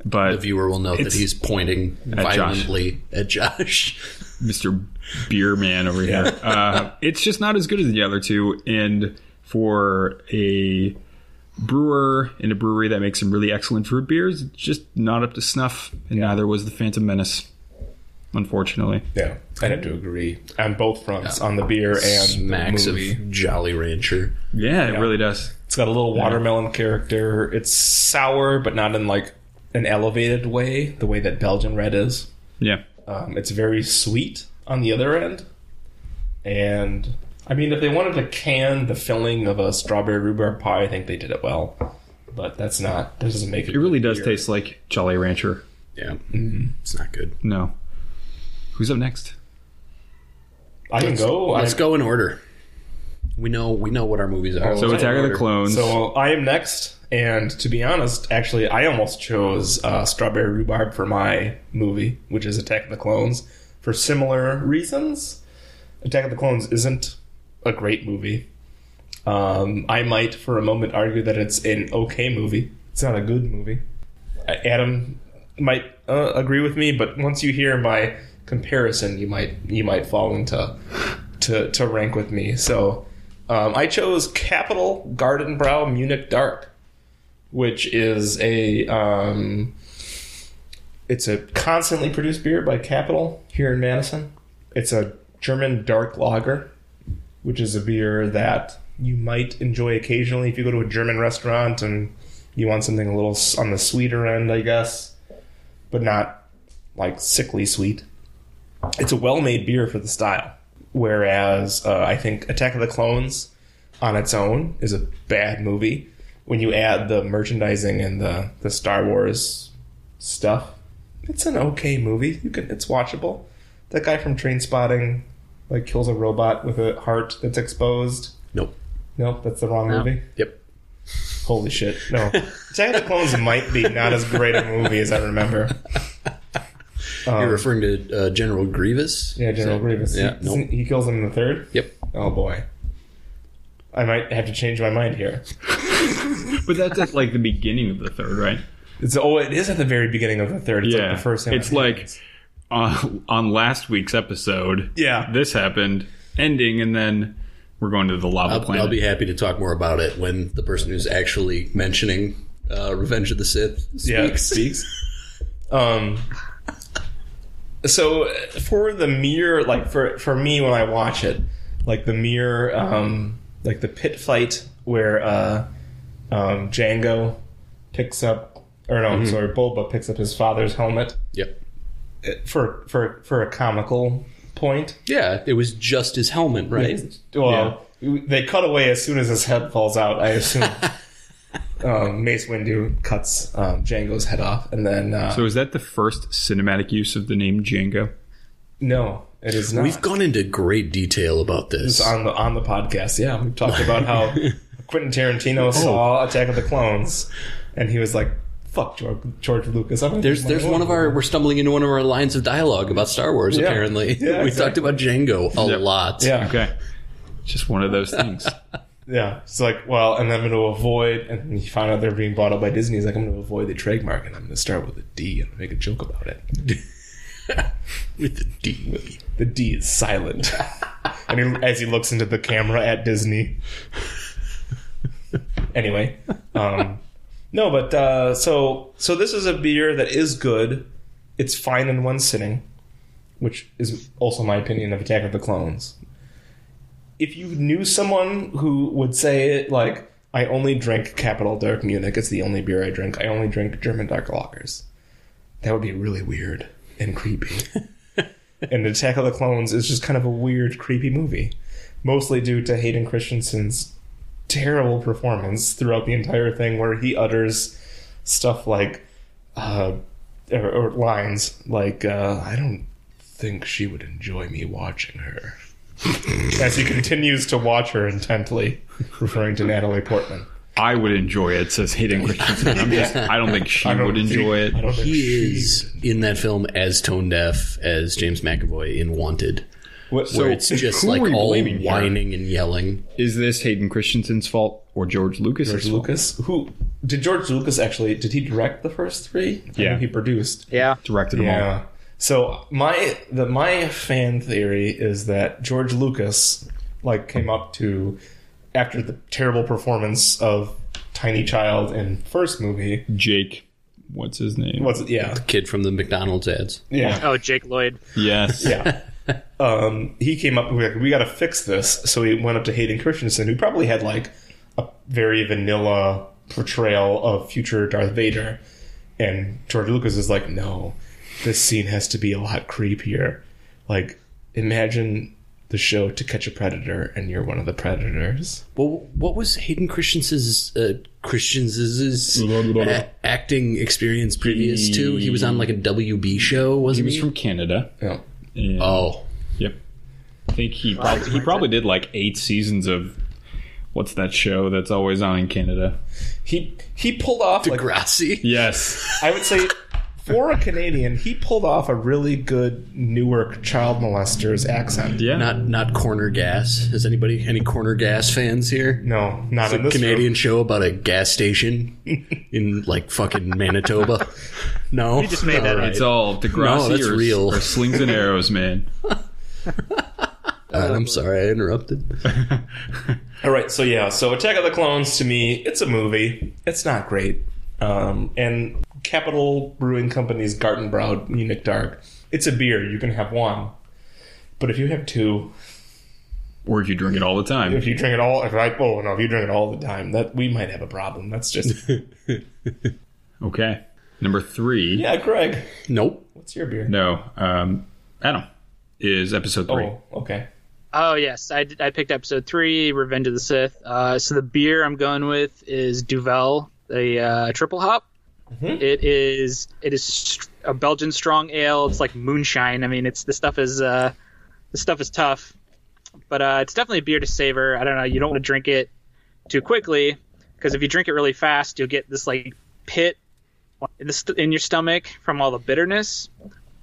But the viewer will know that he's pointing Josh. violently at Josh. Mr. Beer Man over here. Uh, it's just not as good as the other two. And for a brewer in a brewery that makes some really excellent fruit beers, it's just not up to snuff. And neither was the Phantom Menace, unfortunately. Yeah, I have to agree on both fronts on the beer and Smacks the of movie. Jolly Rancher. Yeah, it really does. It's got a little watermelon character. It's sour, but not in like an elevated way, the way that Belgian red is. Yeah. Um, it's very sweet on the other end. And I mean, if they wanted to can the filling of a strawberry rhubarb pie, I think they did it well. But that's not. That doesn't make it. It really does taste like Jolly Rancher. Yeah. It's not good. No. Who's up next? I can go. Let's I, go in order. We know we know what our movies are. So Let's Attack of the. Clones. So I am next, and to be honest, actually, I almost chose uh, Strawberry Rhubarb for my movie, which is Attack of the Clones, for similar reasons. Attack of the Clones isn't a great movie. Um, I might, for a moment, argue that it's an okay movie. It's not a good movie. Adam might uh, agree with me, but once you hear my comparison, you might you might fall into to to rank with me. So um, I chose Capital Garten Bräu Munich Dark, which is a um, it's a constantly produced beer by Capital here in Madison. It's a German dark lager, which is a beer that you might enjoy occasionally if you go to a German restaurant and you want something a little on the sweeter end, I guess, but not like sickly sweet. It's a well-made beer for the style. Whereas uh, I think Attack of the Clones on its own is a bad movie. When you add the merchandising and the, the Star Wars stuff, it's an okay movie. You can it's watchable. That guy from Train Spotting like kills a robot with a heart that's exposed. Nope. Nope, that's the wrong No. movie. Yep. Holy shit. No. Attack of the Clones might be not as great a movie as I remember. You're referring to uh, General Grievous? Um, Yeah, General Grievous. Yeah, He- nope. He kills him in the third? Yep. Oh boy. I might have to change my mind here. But that's at like the beginning of the third, right? It's oh, it is at the very beginning of the third. It's yeah. like the first thing. it's like happens. uh, on last week's episode. Yeah. This happened, ending, and then we're going to the lava I'll, planet. I'll be happy to talk more about it when the person who's actually mentioning uh, Revenge of the Sith speaks. yeah speaks. Um. So for the mere like for for me when I watch it, like the mere um like the pit fight where uh um Jango picks up or no Mm-hmm. sorry Boba picks up his father's helmet Yep. for for for a comical point. Yeah, it was just his helmet, right? Well, they cut away as soon as his head falls out. I assume um, Mace Windu cuts um, Jango's head off, and then uh, so is that the first cinematic use of the name Django? No, it is not. We've gone into great detail about this. It's on the on the podcast. Yeah, we talked about how Quentin Tarantino saw oh. Attack of the Clones, and he was like, "Fuck George, George Lucas." I'm There's there's one of our we're stumbling into one of our lines of dialogue about Star Wars. Yeah. Apparently, Yeah, we exactly. talked about Django a lot. yeah Okay. Just one of those things. yeah. It's like, well, and I'm going to avoid, and he found out they're being bought up by Disney. He's like, I'm going to avoid the trademark, and I'm going to start with a D and make a joke about it. with the D. The D is silent, and he, as he looks into the camera at Disney. anyway, um, no, but uh, so so this is a beer that is good. It's fine in one sitting, which is also my opinion of Attack of the Clones. If you knew someone who would say it like, "I only drink Capital Dark Munich. It's the only beer I drink. I only drink German dark lagers," that would be really weird and creepy. and Attack of the Clones is just kind of a weird, creepy movie, mostly due to Hayden Christensen's terrible performance throughout the entire thing, where he utters stuff like, uh, or, or lines like, uh, "I don't think she would enjoy me watching her," as he continues to watch her intently, referring to Natalie Portman. I would enjoy it, says Hayden Christensen. I'm just, I don't think she don't would think- enjoy it. I don't think He is in that film as tone deaf as James McAvoy in Wanted, What- where it's just like all blaming here? whining and yelling. Is this Hayden Christensen's fault or George Lucas's George fault? Lucas. Who did George Lucas actually? Did he direct the first three? I Yeah. he produced. Yeah. Directed them Yeah. all. So my the my fan theory is that George Lucas like came up to after the terrible performance of Tiny Child in first movie. Jake, what's his name? What's it? Yeah, the Kid from the McDonald's ads. yeah, Oh, Jake Lloyd. Yes. yeah. um, he came up with like, we got to fix this. So he went up to Hayden Christensen, who probably had like a very vanilla portrayal of future Darth Vader, and George Lucas is like, no, this scene has to be a lot creepier. Like, imagine the show To Catch a Predator, and you're one of the predators. Well, what was Hayden Christensen's uh, Christensen's a- acting experience previous to? He was on like a WB show, wasn't was he? Was from Canada. Yeah. And- oh, Yep. I think he probably he probably did like eight seasons of what's that show that's always on in Canada? He he pulled off like Degrassi. Yes. I would say for a Canadian, he pulled off a really good Newark child molester's accent. Yeah. Not not corner gas. Is anybody any corner gas fans here? No, not It's a this Canadian room. show about a gas station in like fucking Manitoba. No, You just made that up. It's all Degrassi No, that's or, real. or slings and arrows, man. I'm sorry, I interrupted. All right, so yeah, so Attack of the Clones to me, it's a movie. It's not great. Um, and Capital Brewing Company's Garten Bräu Munich Dark. It's a beer. You can have one, but if you have two, Or if you drink it all the time. if you drink it all, if I oh no, if you drink it all the time, that we might have a problem. That's just Okay. Number three. yeah, Craig. Nope. What's your beer? No. Um, Adam is episode three. Oh, okay. Oh yes, I, I picked episode three, Revenge of the Sith. Uh, so the beer I'm going with is Duvel, the uh, triple hop. It is it is a Belgian strong ale. It's like moonshine. I mean, it's the stuff is uh, the stuff is tough, but uh, it's definitely a beer to savor. I don't know. You don't want to drink it too quickly because if you drink it really fast, you'll get this like pit in the st- in your stomach from all the bitterness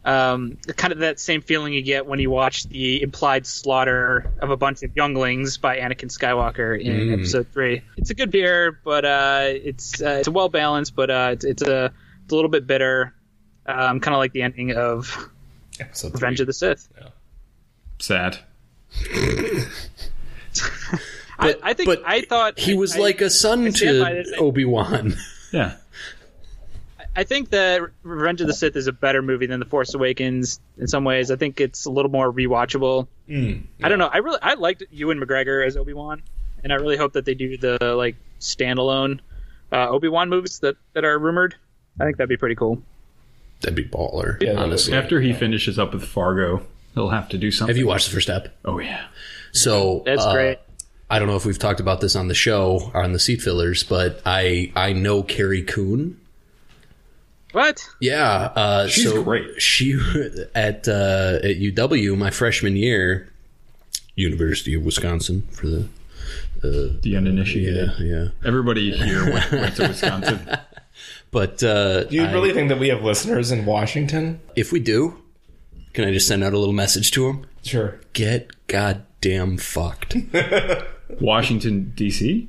um, kind of that same feeling you get when you watch the implied slaughter of a bunch of younglings by Anakin Skywalker in Episode Three. It's a good beer, but uh, it's uh, it's well balanced, but uh, it's, it's a it's a little bit bitter, um, kind of like the ending of Episode Revenge three. of the Sith. Yeah. Sad. I, I think but I thought He was I- like a son stand by to. Obi Wan. Yeah. I think that Revenge of the Sith is a better movie than The Force Awakens in some ways. I think it's a little more rewatchable. I don't know. I really I liked Ewan McGregor as Obi Wan, and I really hope that they do the like standalone uh, Obi Wan movies that that are rumored. I think that'd be pretty cool. That'd be baller. Yeah, that would honestly. After he finishes up with Fargo, he'll have to do something. Have you watched the first step? Oh yeah. So That's uh, great. I don't know if we've talked about this on the show or on the seat fillers, but I I know Carrie Coon. What? Yeah, uh, She's so great. She at uh, at UW my freshman year, University of Wisconsin for the The uninitiated. yeah yeah. Everybody here went, went to Wisconsin. But uh, Do you I- really think that we have listeners in Washington? if we do, can I just send out a little message to them? Sure. Get goddamn fucked. Washington D.C.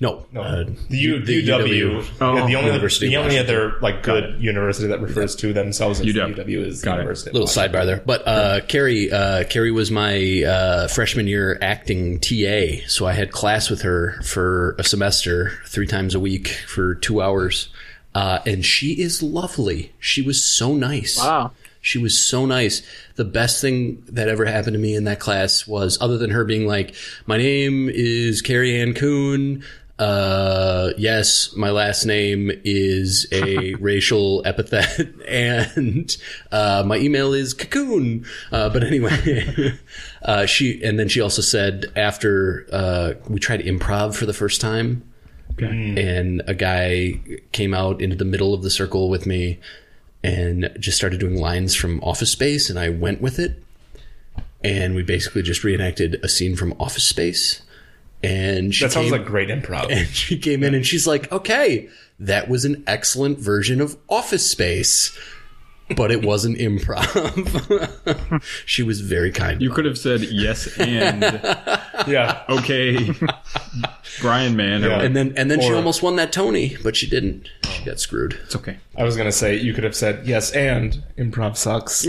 No, No, uh, the, U, the UW. Oh, yeah, the only, University the of only other like good university that refers to themselves as UW. UW is Got it. University. of little sidebar there. But uh, Carrie, uh, Carrie was my uh, freshman year acting TA, so I had class with her for a semester, three times a week for two hours, uh, and she is lovely. She was so nice. Wow. She was so nice. The best thing that ever happened to me in that class was, other than her being like, "My name is Carrie Ann Coon." Uh, yes, my last name is a racial epithet, and uh, my email is cocoon. Uh, but anyway, uh, she and then she also said after uh, we tried improv for the first time, and a guy came out into the middle of the circle with me and just started doing lines from Office Space, and I went with it. And we basically just reenacted a scene from Office Space. And she That sounds came, like great improv. and she came in and she's like, "Okay, that was an excellent version of Office Space." But it wasn't improv. she was very kind. You could have said yes and yeah. okay, Brian man. Yeah. and then and then she almost won that Tony, but she didn't. She got screwed. It's okay. I was gonna say you could have said yes and improv sucks.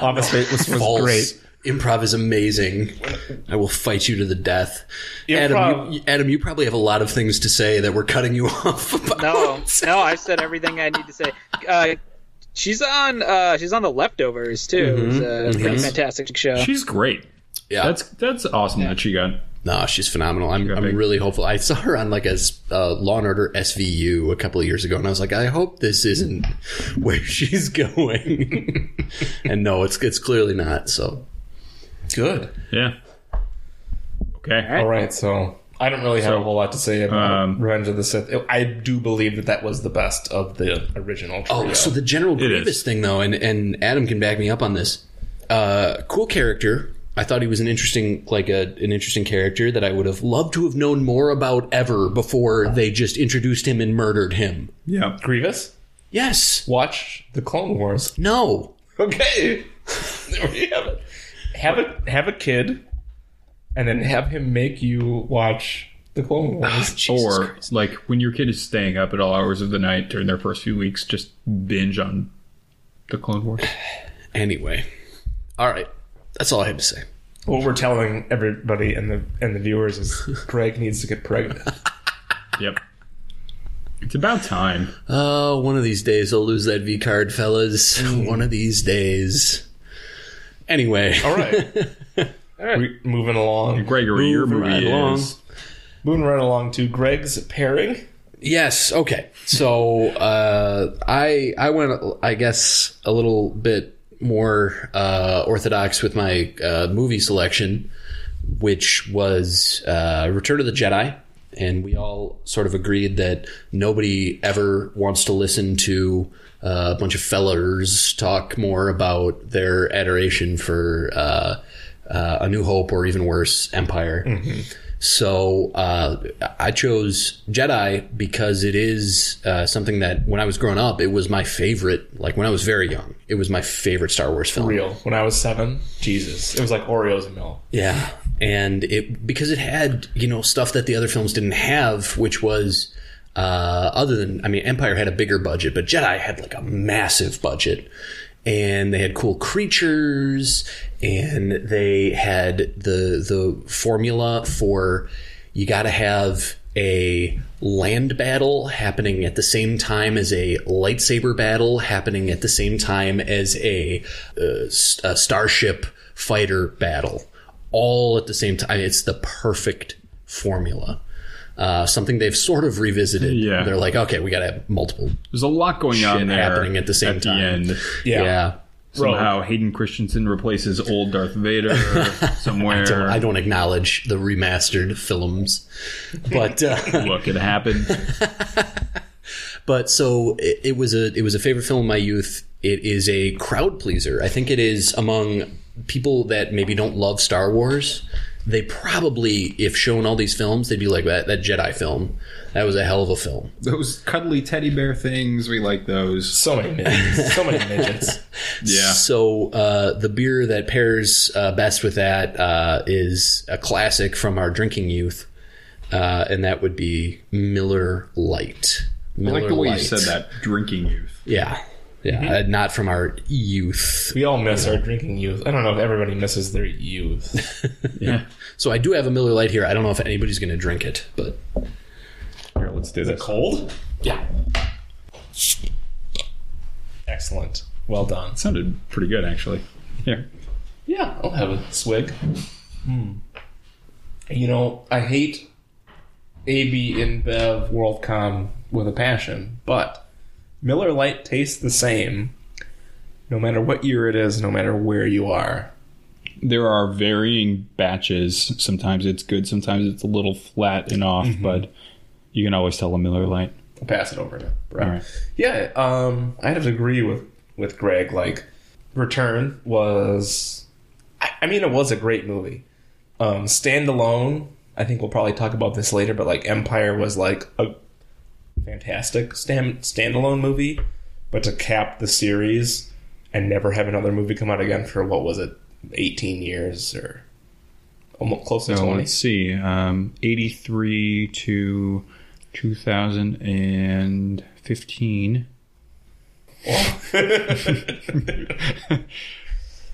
Office Space was, was great. Improv is amazing. I will fight you to the death. Improv- Adam, you, Adam, you probably have a lot of things to say that we're cutting you off about. No, no, I said everything I need to say. Uh, she's on. Uh, she's on the leftovers too. It's a pretty Yes. fantastic show. She's great. Yeah, That's that's awesome that she got. no, she's phenomenal. I'm, I'm really hopeful. I saw her on like a s- uh, Law and Order SVU a couple of years ago, and I was like, I hope this isn't where she's going. and no, it's it's clearly not. So Good. Yeah. Okay. All right, so I don't really have So, a whole lot to say about um, Revenge of the Sith. I do believe that that was the best of the original trio. Oh, so the General Grievous thing, though, and, and Adam can back me up on this. Uh, cool character. I thought he was an interesting, like a, an interesting character that I would have loved to have known more about ever before they just introduced him and murdered him. Yeah. Grievous, Yes. watch the Clone Wars. No. Okay, there we have it. Have a have a kid, and then have him make you watch the Clone oh, Wars. Jesus or Christ. like when your kid is staying up at all hours of the night during their first few weeks, just binge on the Clone Wars. Anyway. All right. That's all I had to say. what we're telling everybody and the and the viewers is Greg needs to get pregnant. Yep. It's about time. Oh, one of these days I'll lose that V card, fellas. Mm. One of these days. Anyway. All right, we, moving along, Gregory, your Moving movie right along. is moving right along to Greg's pairing. Yes. Okay. So uh, I I went I guess a little bit more uh, orthodox with my uh, movie selection, which was uh, Return of the Jedi, and we all sort of agreed that nobody ever wants to listen to. Uh, a bunch of fellers talk more about their adoration for uh, uh, A New Hope or even worse, Empire. So uh, I chose Jedi because it is uh, something that when I was growing up, it was my favorite. Like when I was very young, it was my favorite Star Wars film. Real. When I was seven, Jesus, it was like Oreos and milk. Yeah, and it because it had you know stuff that the other films didn't have, which was uh, other than I mean, Empire had a bigger budget, but Jedi had like a massive budget, and they had cool creatures, and they had the the formula for you got to have a land battle happening at the same time as a lightsaber battle happening at the same time as a, uh, a starship fighter battle all at the same time it's the perfect formula uh, something they've sort of revisited Yeah. they're like okay we got to have multiple there's a lot going on there happening at the same at time. the end. yeah, Somehow Hayden Christensen replaces old Darth Vader somewhere. So I don't acknowledge the remastered films, but uh, Look, it happened. But so it, it was a it was a favorite film of my youth. It is a crowd pleaser. I think it is among people that maybe don't love Star Wars. They probably, if shown all these films, they'd be like that that Jedi film. That was a hell of a film. Those cuddly teddy bear things, we like those. So many midgets. so many midgets. Yeah. So uh, the beer that pairs uh, best with that uh, is a classic from our drinking youth, uh, and that would be Miller Lite. I like the way Lite. you said that. Drinking youth. Yeah, yeah, uh, not from our youth. We all miss our drinking youth. I don't know if everybody misses their youth. Yeah. So I do have a Miller Lite here. I don't know if anybody's going to drink it, but Here, let's do this. Cold? yeah. Excellent. Well done. Sounded pretty good, actually. Here. Yeah, I'll have a swig. Hmm. You know, I hate AB InBev WorldCom with a passion, but Miller Lite tastes the same no matter what year it is, no matter where you are. There are varying batches. Sometimes it's good, sometimes it's a little flat and off, but you can always tell a Miller Lite. I'll pass it over to Brett. Right. Yeah, um, I have to agree with with Greg. Like, Return was, I, I mean, it was a great movie. Um, standalone, I think we'll probably talk about this later, but like Empire was like a fantastic stand, standalone movie. But to cap the series and never have another movie come out again for what was it, eighteen years or almost close to So twenty? let's see. Um, 83 to 2015.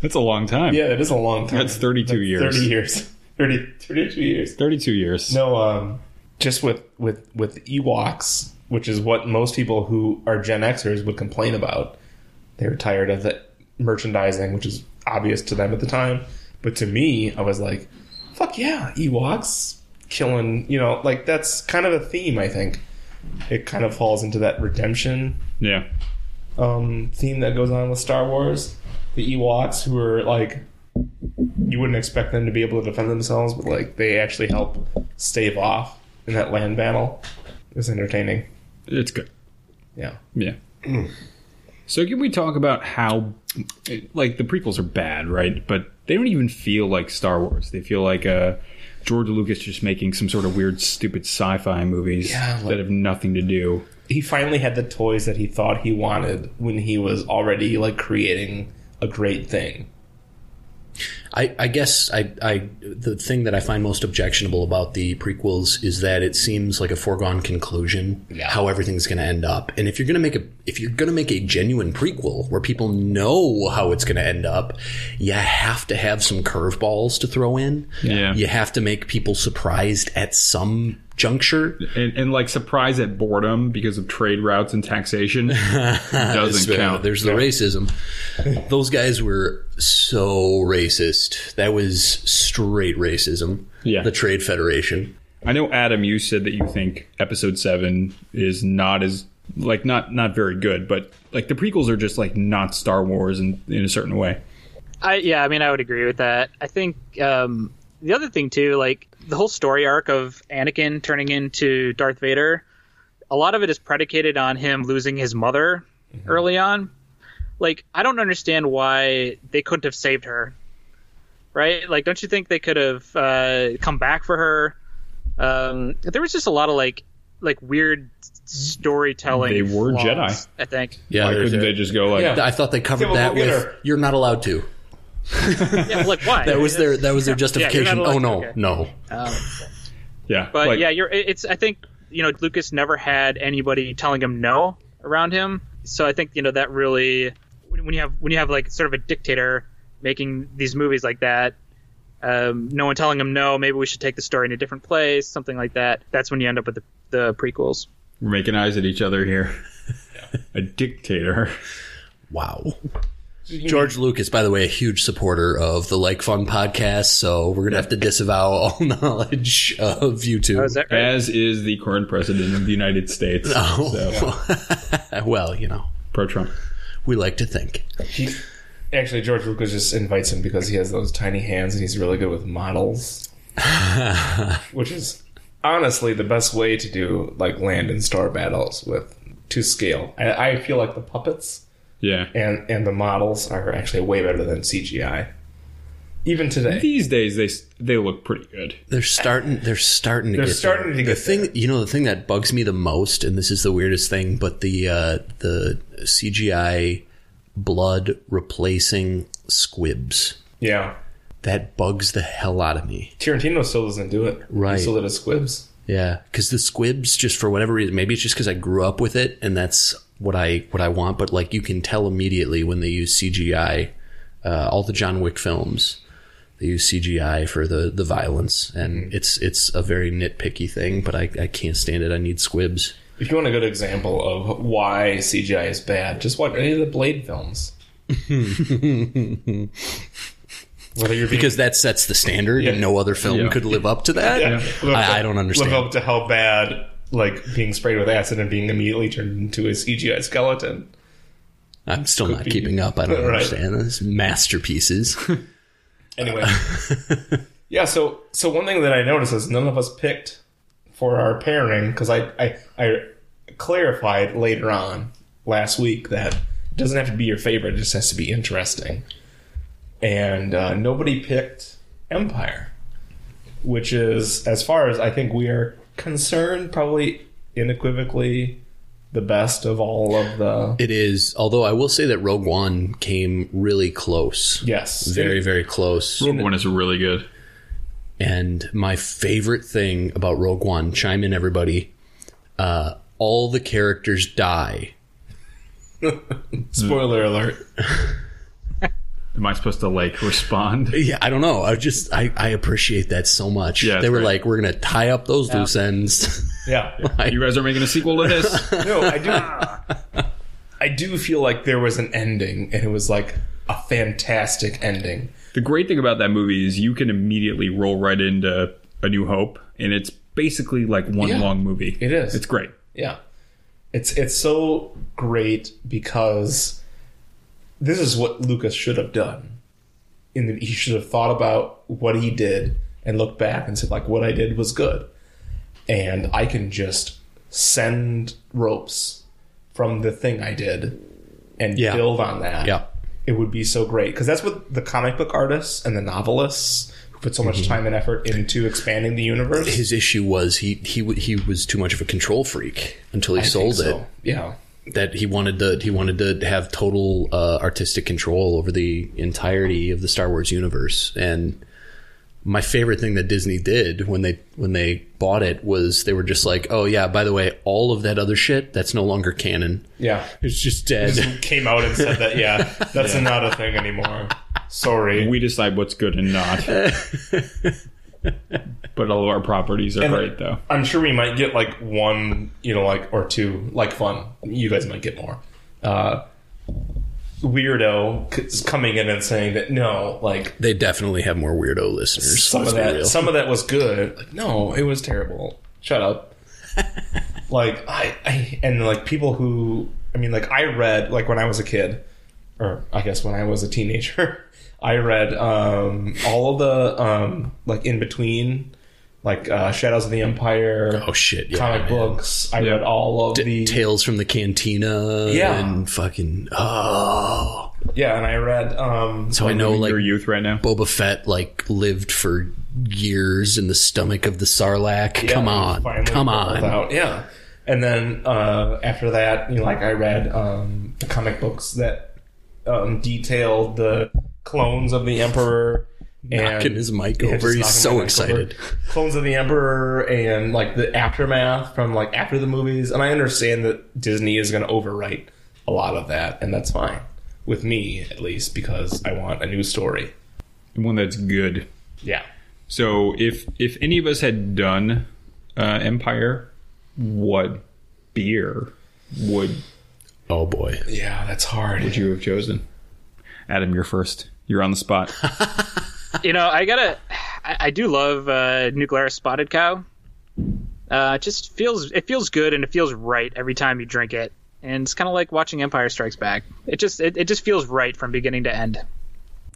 That's a long time. Yeah, it is a long time. That's 32 years. Thirty years. 30, 32 years. 32 years. No, um, just with with with Ewoks, which is what most people who are Gen Xers would complain about. They were tired of the merchandising, which is obvious to them at the time, but to me, I was like, "Fuck yeah, Ewoks killing!" You know, like that's kind of a theme. I think it kind of falls into that redemption Yeah. um, theme that goes on with Star Wars. The Ewoks, who are like, you wouldn't expect them to be able to defend themselves, but like they actually help stave off in that land battle. It's entertaining. It's good. Yeah. Yeah. So can we talk about how, like, the prequels are bad, right? But they don't even feel like Star Wars. They feel like uh, George Lucas just making some sort of weird, stupid sci-fi movies Yeah, like- that have nothing to do. He finally had the toys that he thought he wanted when he was already like creating a great thing. I, I guess I, I the thing that I find most objectionable about the prequels is that it seems like a foregone conclusion Yeah. how everything's going to end up. And if you're going to make a if you're going to make a genuine prequel where people know how it's going to end up, you have to have some curveballs to throw in. Yeah. You have to make people surprised at some juncture. And, and like surprise at boredom because of trade routes and taxation doesn't So, count. There's the racism. Those guys were so racist. That was straight racism. Yeah. The Trade Federation. I know Adam, you said that you think Episode Seven is not as like not not very good, but like the prequels are just like not Star Wars in in a certain way. I yeah, I mean, I would agree with that. I think um, the other thing too, like the whole story arc of Anakin turning into Darth Vader, a lot of it is predicated on him losing his mother early on. Like, I don't understand why they couldn't have saved her. Right? Like, don't you think they could have uh, come back for her? Um, there was just a lot of like, like weird storytelling. They were flaws, Jedi. I think. Yeah, Why couldn't a- they just go like Yeah. I thought they covered Yeah, well, that with her. "You're not allowed to." Yeah, like why? That was their that was their justification. allowed oh to, no, okay. no. yeah, But like, yeah, you're. It's. I think you know Lucas never had anybody telling him no around him. So I think you know that really when when you have when you have like sort of a dictator making these movies like that, um, no one telling him no. Maybe we should take the story in a different place, something like that. That's when you end up with the, the prequels. we're making eyes at each other here. a dictator. Wow. George Lucas, by the way, a huge supporter of the Like Fun podcast, so we're gonna have to disavow all knowledge of YouTube. Oh, is right? As is the current president of the United States. Oh. So, well, you know, pro Trump. we like to think. He, actually, George Lucas just invites him because he has those tiny hands and he's really good with models, which is honestly the best way to do like land and star battles with to scale. I, I feel like the puppets Yeah. and and the models are actually way better than CGI. Even today. These days they they look pretty good. They're starting. They're starting to They're get starting there. to the thing. there. You know, the thing that bugs me the most, and this is the weirdest thing, but the uh, the CGI blood replacing squibs Yeah. that bugs the hell out of me. Tarantino still doesn't do it. Right. He still did his squibs. Yeah, because the squibs, just for whatever reason, maybe it's just because I grew up with it, and that's what I what I want. But like, you can tell immediately when they use CGI. Uh, all the John Wick films, they use CGI for the the violence, and it's it's a very nitpicky thing. But I I can't stand it. I need squibs. If you want a good example of why CGI is bad, just watch any of the Blade films. Whether you're being, because that sets the standard, and no other film Yeah. could live up to that. Yeah. Live I, to- I don't understand. live up to how bad like being sprayed with acid and being immediately turned into a CGI skeleton. I'm still not be- keeping up. I don't Right. understand this masterpieces. Anyway, yeah. So so one thing that I noticed is none of us picked for our pairing because I, I I clarified later on last week that it doesn't have to be your favorite; it just has to be interesting. And uh, nobody picked Empire, which is, as far as I think we are concerned, probably unequivocally the best of all of the. it is, although I will say that Rogue One came really close. Yes, Very, very close. Rogue One is really good. And my favorite thing about Rogue One, chime in everybody, uh, all the characters die. Spoiler alert. Am I supposed to like respond? Yeah, I don't know. I just I, I appreciate that so much. Yeah, they were great. like, we're gonna tie up those loose ends. Yeah. You guys are making a sequel to this? No, I do. I do feel like there was an ending, and it was like a fantastic ending. The great thing about that movie is you can immediately roll right into A New Hope, and it's basically like one Yeah, long movie. it is. It's great. Yeah, it's it's so great because this is what Lucas should have done. In the, he should have thought about what he did and looked back and said, like, what I did was good, and I can just send ropes from the thing I did and Yeah. build on that. yeah. it would be so great because that's what the comic book artists and the novelists who put so much mm-hmm. time and effort into expanding the universe. His issue was he he he was too much of a control freak until he I sold so. it. Yeah, That he wanted to he wanted to have total uh, artistic control over the entirety of the Star Wars universe. And my favorite thing that Disney did when they when they bought it was they were just like, oh yeah, by the way, all of that other shit that's no longer canon. yeah. It's just dead. Just came out and said that. Yeah, that's not a thing anymore. Sorry. We decide what's good and not. but all of our properties are And- great, though. I'm sure we might get like one, you know, like or two, like fun. You guys might get more. Uh, weirdo c- coming in and saying that no, like they definitely have more weirdo listeners. some of that real. some of that was good like no it was terrible shut up like I, I and like people who i mean like i read like when i was a kid or i guess when i was a teenager i read um all of the um like in between like uh shadows of the empire oh shit, yeah, comic man. books i read all of the Tales from the Cantina. Yeah. and fucking oh. yeah and i read um So I know like Your youth right now. Boba Fett like lived for years in the stomach of the Sarlacc. Yeah, come on, come on. out. Yeah. And then uh, after that, you know, like I read um, the comic books that um, detailed the clones of the Emperor. And Knocking his mic Yeah, over. just He's so excited. over. Clones of the Emperor and like the aftermath from like after the movies. And I understand that Disney is going to overwrite a lot of that, and that's fine with me at least because I want a new story. One that's good. Yeah. So if if any of us had done uh, Empire, what beer would Oh boy. Yeah, that's hard. would you have chosen? Adam, you're first. You're on the spot. You know, I gotta. I, I do love uh, New Glarus Spotted Cow. Uh, it just feels it feels good and it feels right every time you drink it, and it's kind of like watching Empire Strikes Back. It just it, it just feels right from beginning to end.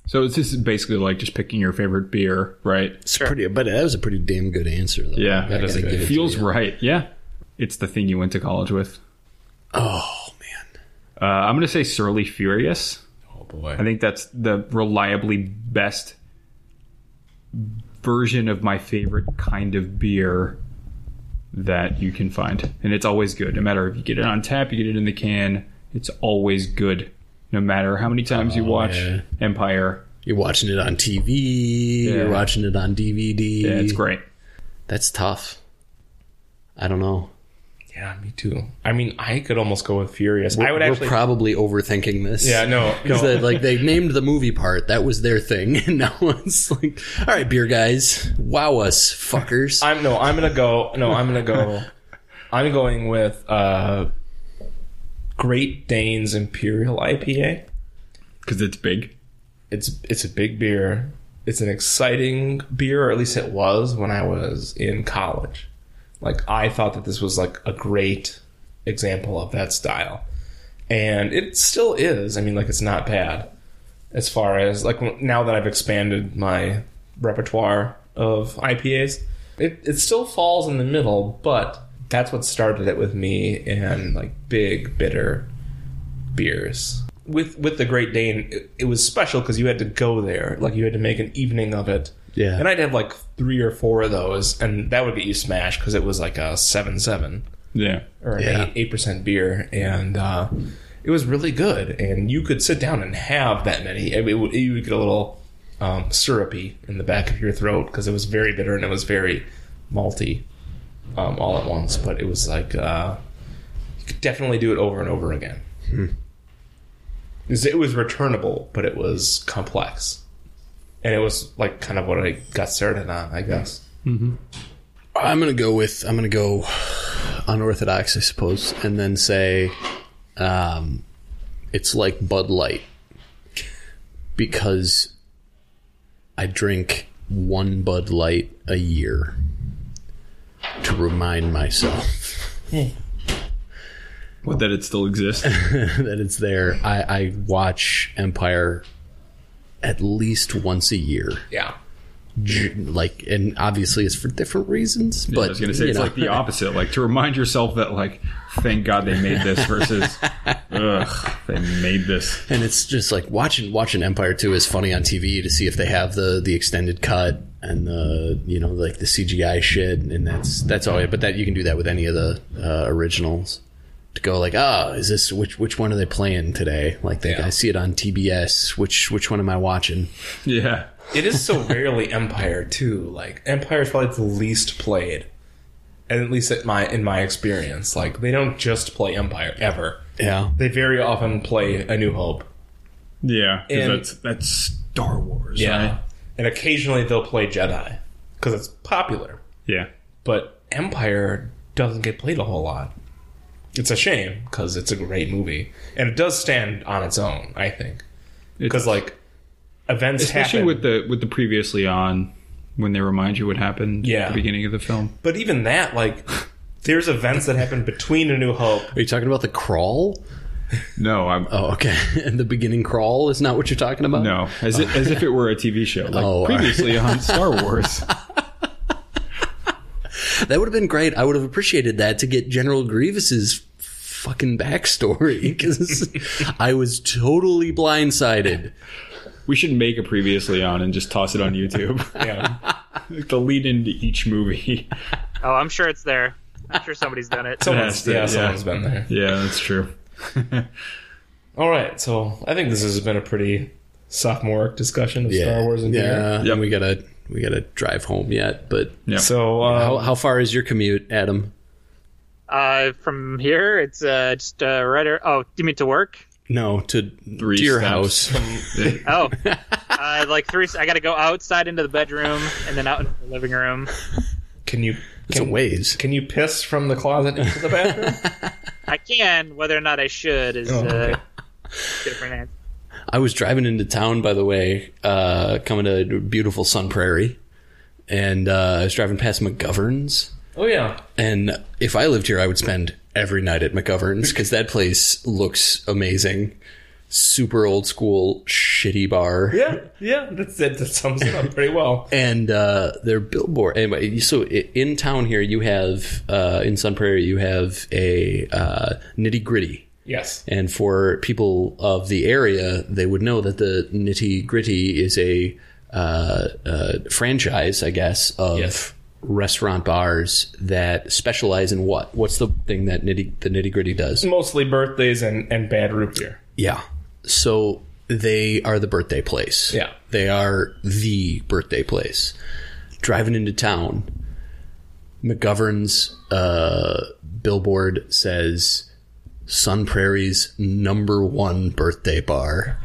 So it's just basically like just picking your favorite beer, right? It's pretty, but that was a pretty damn good answer. Though. Yeah, I gotta give it it feels right. Yeah, it's the thing you went to college with. Oh man. Uh, I'm going to say Surly Furious. Oh boy. I think that's the reliably best version of my favorite kind of beer that you can find. And it's always good. No matter if you get it on tap, you get it in the can, it's always good. No matter how many times you oh, watch yeah. Empire. You're watching it on TV. Yeah. You're watching it on DVD. Yeah, it's great. That's tough. I don't know. Yeah, me too. I mean, I could almost go with Furious. I would We're actually. probably overthinking this. yeah, no, Because no. like they named the movie part, that was their thing, and now it's like, all right, beer guys, wow us, fuckers. I'm no. I'm gonna go. No, I'm gonna go. I'm going with uh, Great Danes Imperial IPA. Because it's big. It's it's a big beer. It's an exciting beer, or at least it was when I was in college. Like I thought that this was like a great example of that style, and it still is. I mean, like it's not bad as far as like now that I've expanded my repertoire of IPAs. It it still falls in the middle, but that's what started it with me and like big bitter beers. With with the Great Dane, it, it was special because you had to go there, like you had to make an evening of it. Yeah. and I'd have like three or four of those, and that would get you smashed because it was like a seven seven Yeah. or an Yeah. eight percent beer, and uh, it was really good. And you could sit down and have that many. I mean, it would, you would get a little um, syrupy in the back of your throat because it was very bitter and it was very malty um, all at once. But it was like uh, you could definitely do it over and over again. Was- It was returnable, but it was complex, and it was like kind of what I got started on, I guess. I'm gonna go with I'm gonna go unorthodox, I suppose, and then say um, it's like Bud Light because I drink one Bud Light a year to remind myself What, that it still exists? that it's there. I, I watch Empire at least once a year. Yeah. Like, and obviously it's for different reasons. But I was going to say it's know. like the opposite. Like to remind yourself that, like, thank God they made this versus, ugh, they made this. and it's just like watching watching Empire Two is funny on TV to see if they have the the extended cut and the you know like the CGI shit, and that's that's all. But that you can do that with any of the uh, originals. To go like, ah, is this which which one are they playing today? Like, they, Yeah. I see it on TBS. Which which one am I watching? Yeah. It is so rarely Empire too. Like Empire is probably the least played, and at least at my in my experience, like they don't just play Empire ever. Yeah, They very often play A New Hope. Yeah. 'cause And- that's, that's Star Wars. Right? and occasionally they'll play Jedi because it's popular. Yeah. But Empire doesn't get played a whole lot. It's a shame because it's a great movie and it does stand on its own. I think because like events Especially happen. with the with the previously on when they remind you what happened Yeah. at the beginning of the film. but even that, like, there's events that happen between A New Hope are you talking about the crawl? No, I'm Oh, okay. And the beginning crawl is not what you're talking about. no, as if, as if it were a TV show. Like Oh, previously on Star Wars. That would have been great. I would have appreciated that to get General Grievous's fucking backstory because I was totally blindsided. We should make a previously on and just toss it on YouTube. Yeah. Like the lead into each movie. Oh, I'm sure it's there. I'm sure somebody's done it. Someone's, Yeah, yeah, yeah. someone's been there. Yeah, that's true. All right, so I think this has been a pretty sophomoric discussion of Star Wars and beer. yeah. Yep. And we gotta we gotta drive home yet. But Yeah. So uh, how how far is your commute, Adam? Uh, from here, it's uh, just uh, right. ar- Oh, do you mean to work? No, to Three to your steps. house. Oh, uh, like three. I got to go outside into the bedroom and then out into the living room. can you It's a can, ways. can you piss from the closet into the bathroom? I can. Whether or not I should is Oh, okay. uh, different. Answer. I was driving into town, by the way, uh, coming to beautiful Sun Prairie, and uh, I was driving past McGovern's. oh yeah, And if I lived here, I would spend every night at McGovern's because that place looks amazing. super old school shitty bar. Yeah, yeah, that's that, that sums it up pretty well. and uh, their billboard. Anyway, so in town here, you have uh, in Sun Prairie, you have a uh, nitty gritty. Yes. And for people of the area, they would know that the Nitty Gritty is a uh, uh, franchise, I guess, of Yes. restaurant bars that specialize in what? What's the thing that Nitty the Nitty Gritty does? Mostly birthdays and, and bad root beer. Yeah. So they are the birthday place. Yeah. They are the birthday place. Driving into town, McGovern's uh, billboard says Sun Prairie's number one birthday bar.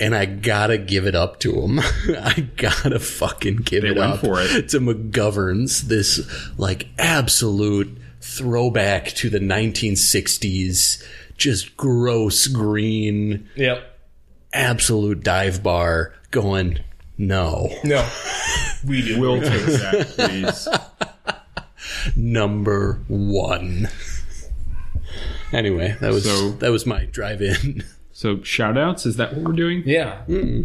And I gotta give it up to him. I gotta fucking give They it up for it. to McGovern's. This like absolute throwback to the 1960s, just gross green, Yep. absolute dive bar. Going, no, No. We'll take that, please. number one. Anyway, that was So- that was my drive-in. So shout outs, is that what we're doing? Yeah.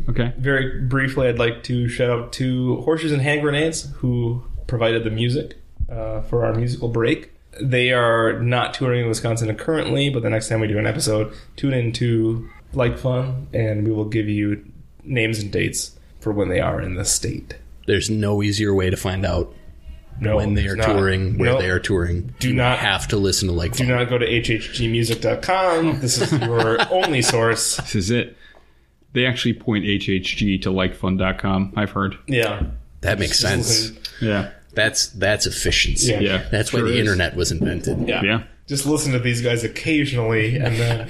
Okay. Very briefly, I'd like to shout out to Horseshoes and Hand Grenades, who provided the music uh, for our musical break. They are not touring in Wisconsin currently, but the next time we do an episode, tune in to Like Fun, and we will give you names and dates for when they are in the state. There's no easier way to find out No, when they are not. touring, where No, they are touring. Do You not- have to listen to like Do not go to hhgmusic.com. This is your only source. This is it. They actually point HHG to likefun.com, I've heard. Yeah. that makes Just sense. listen- Yeah. That's that's efficiency. Yeah. Yeah. That's why the is. internet was invented. Yeah. Yeah. Just listen to these guys occasionally, and then,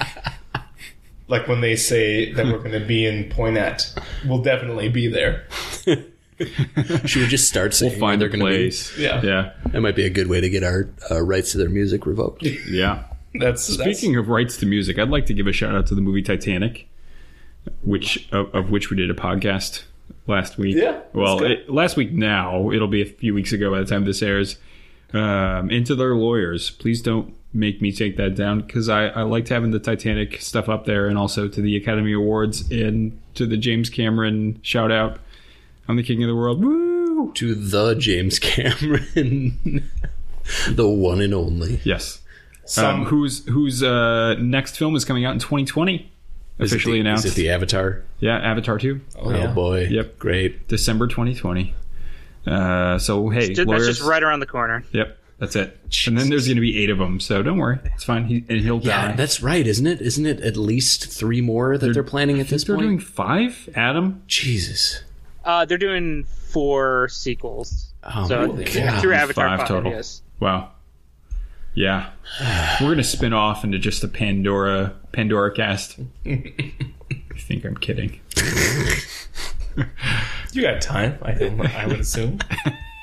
like when they say that we're going to be in Poynette, we'll definitely be there. Should we just start saying We'll find their a they're going to be? place. Yeah. Yeah. That might be a good way to get our uh, rights to their music revoked. Yeah. That's Speaking of rights to music, I'd like to give a shout out to the movie Titanic, which of, of which we did a podcast last week. Yeah, well, it, last week now it'll be a few weeks ago by the time this airs. Um, into their lawyers, please don't make me take that down because I, I liked having the Titanic stuff up there, and also to the Academy Awards and to the James Cameron shout out. I'm the king of the world. Woo! To the James Cameron, the one and only. Yes. Some- um, whose whose uh, next film is coming out in 2020? Is Officially the- announced. Is it the Avatar? yeah, Avatar 2, Oh, Oh, yeah. boy. Yep. Great. December 2020. Uh, so hey, That's lawyers. just right around the corner. Yep, that's it. And then there's going to be eight of them, so don't worry, it's fine. He, and he'll Yeah, die. that's right, isn't it? Isn't it at least three more that they're, planning at this They're point? doing five. Adam, Jesus. Uh, they're doing four sequels. Oh, so my God. through Avatar five 5, total. yes. Wow. Yeah, we're gonna spin off into just a Pandora Pandora cast. I think I'm kidding. You got time, I think. I would assume.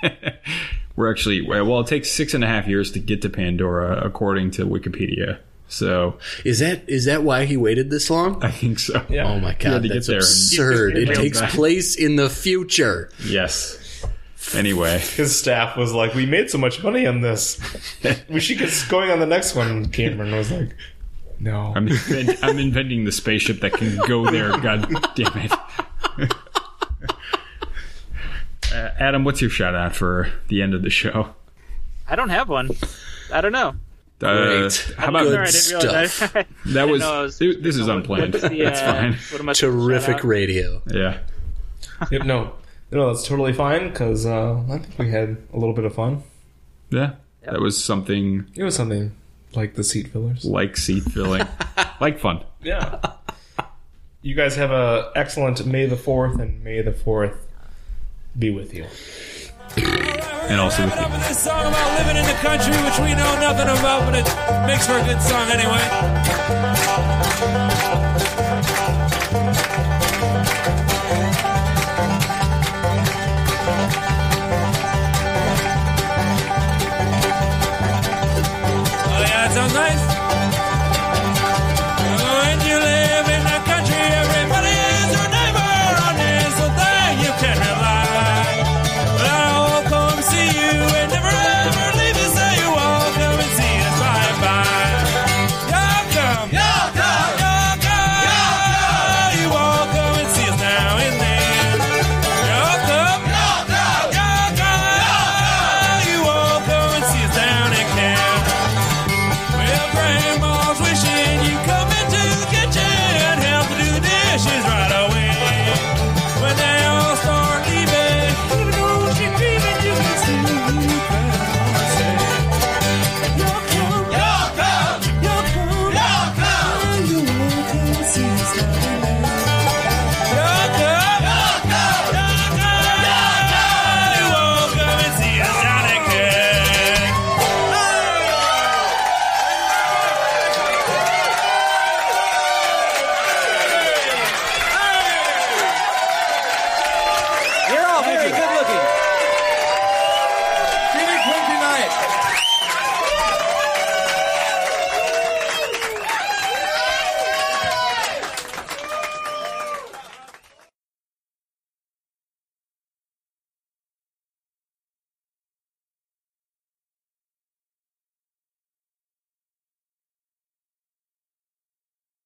We're actually well. It takes six and a half years to get to Pandora, according to Wikipedia. So Is that is that why he waited this long? I think so. Yeah. Oh my god, to that's absurd. It takes back. place in the future. Yes. Anyway, His staff was like, "We made so much money on this. We should get going on the next one." Cameron was like, "No." I'm invent- I'm inventing the spaceship that can go there. God damn it. Uh, Adam, what's your shout out for the end of the show? I don't have one. I don't know. Uh, Great. how about Good Sorry, I didn't realize stuff. I, that was, was- it- this is unplanned. What's the, That's uh, fine. What am I supposed to shout Terrific radio. Yeah. Yep, no, no, that's totally fine because uh, I think we had a little bit of fun. Yeah. That was something It was something like the seat fillers. like seat filling, like fun. Yeah. You guys have a excellent May the Fourth, and May the Fourth be with you. And also. This song about living in the country, which we know nothing about, but it makes for a good song anyway.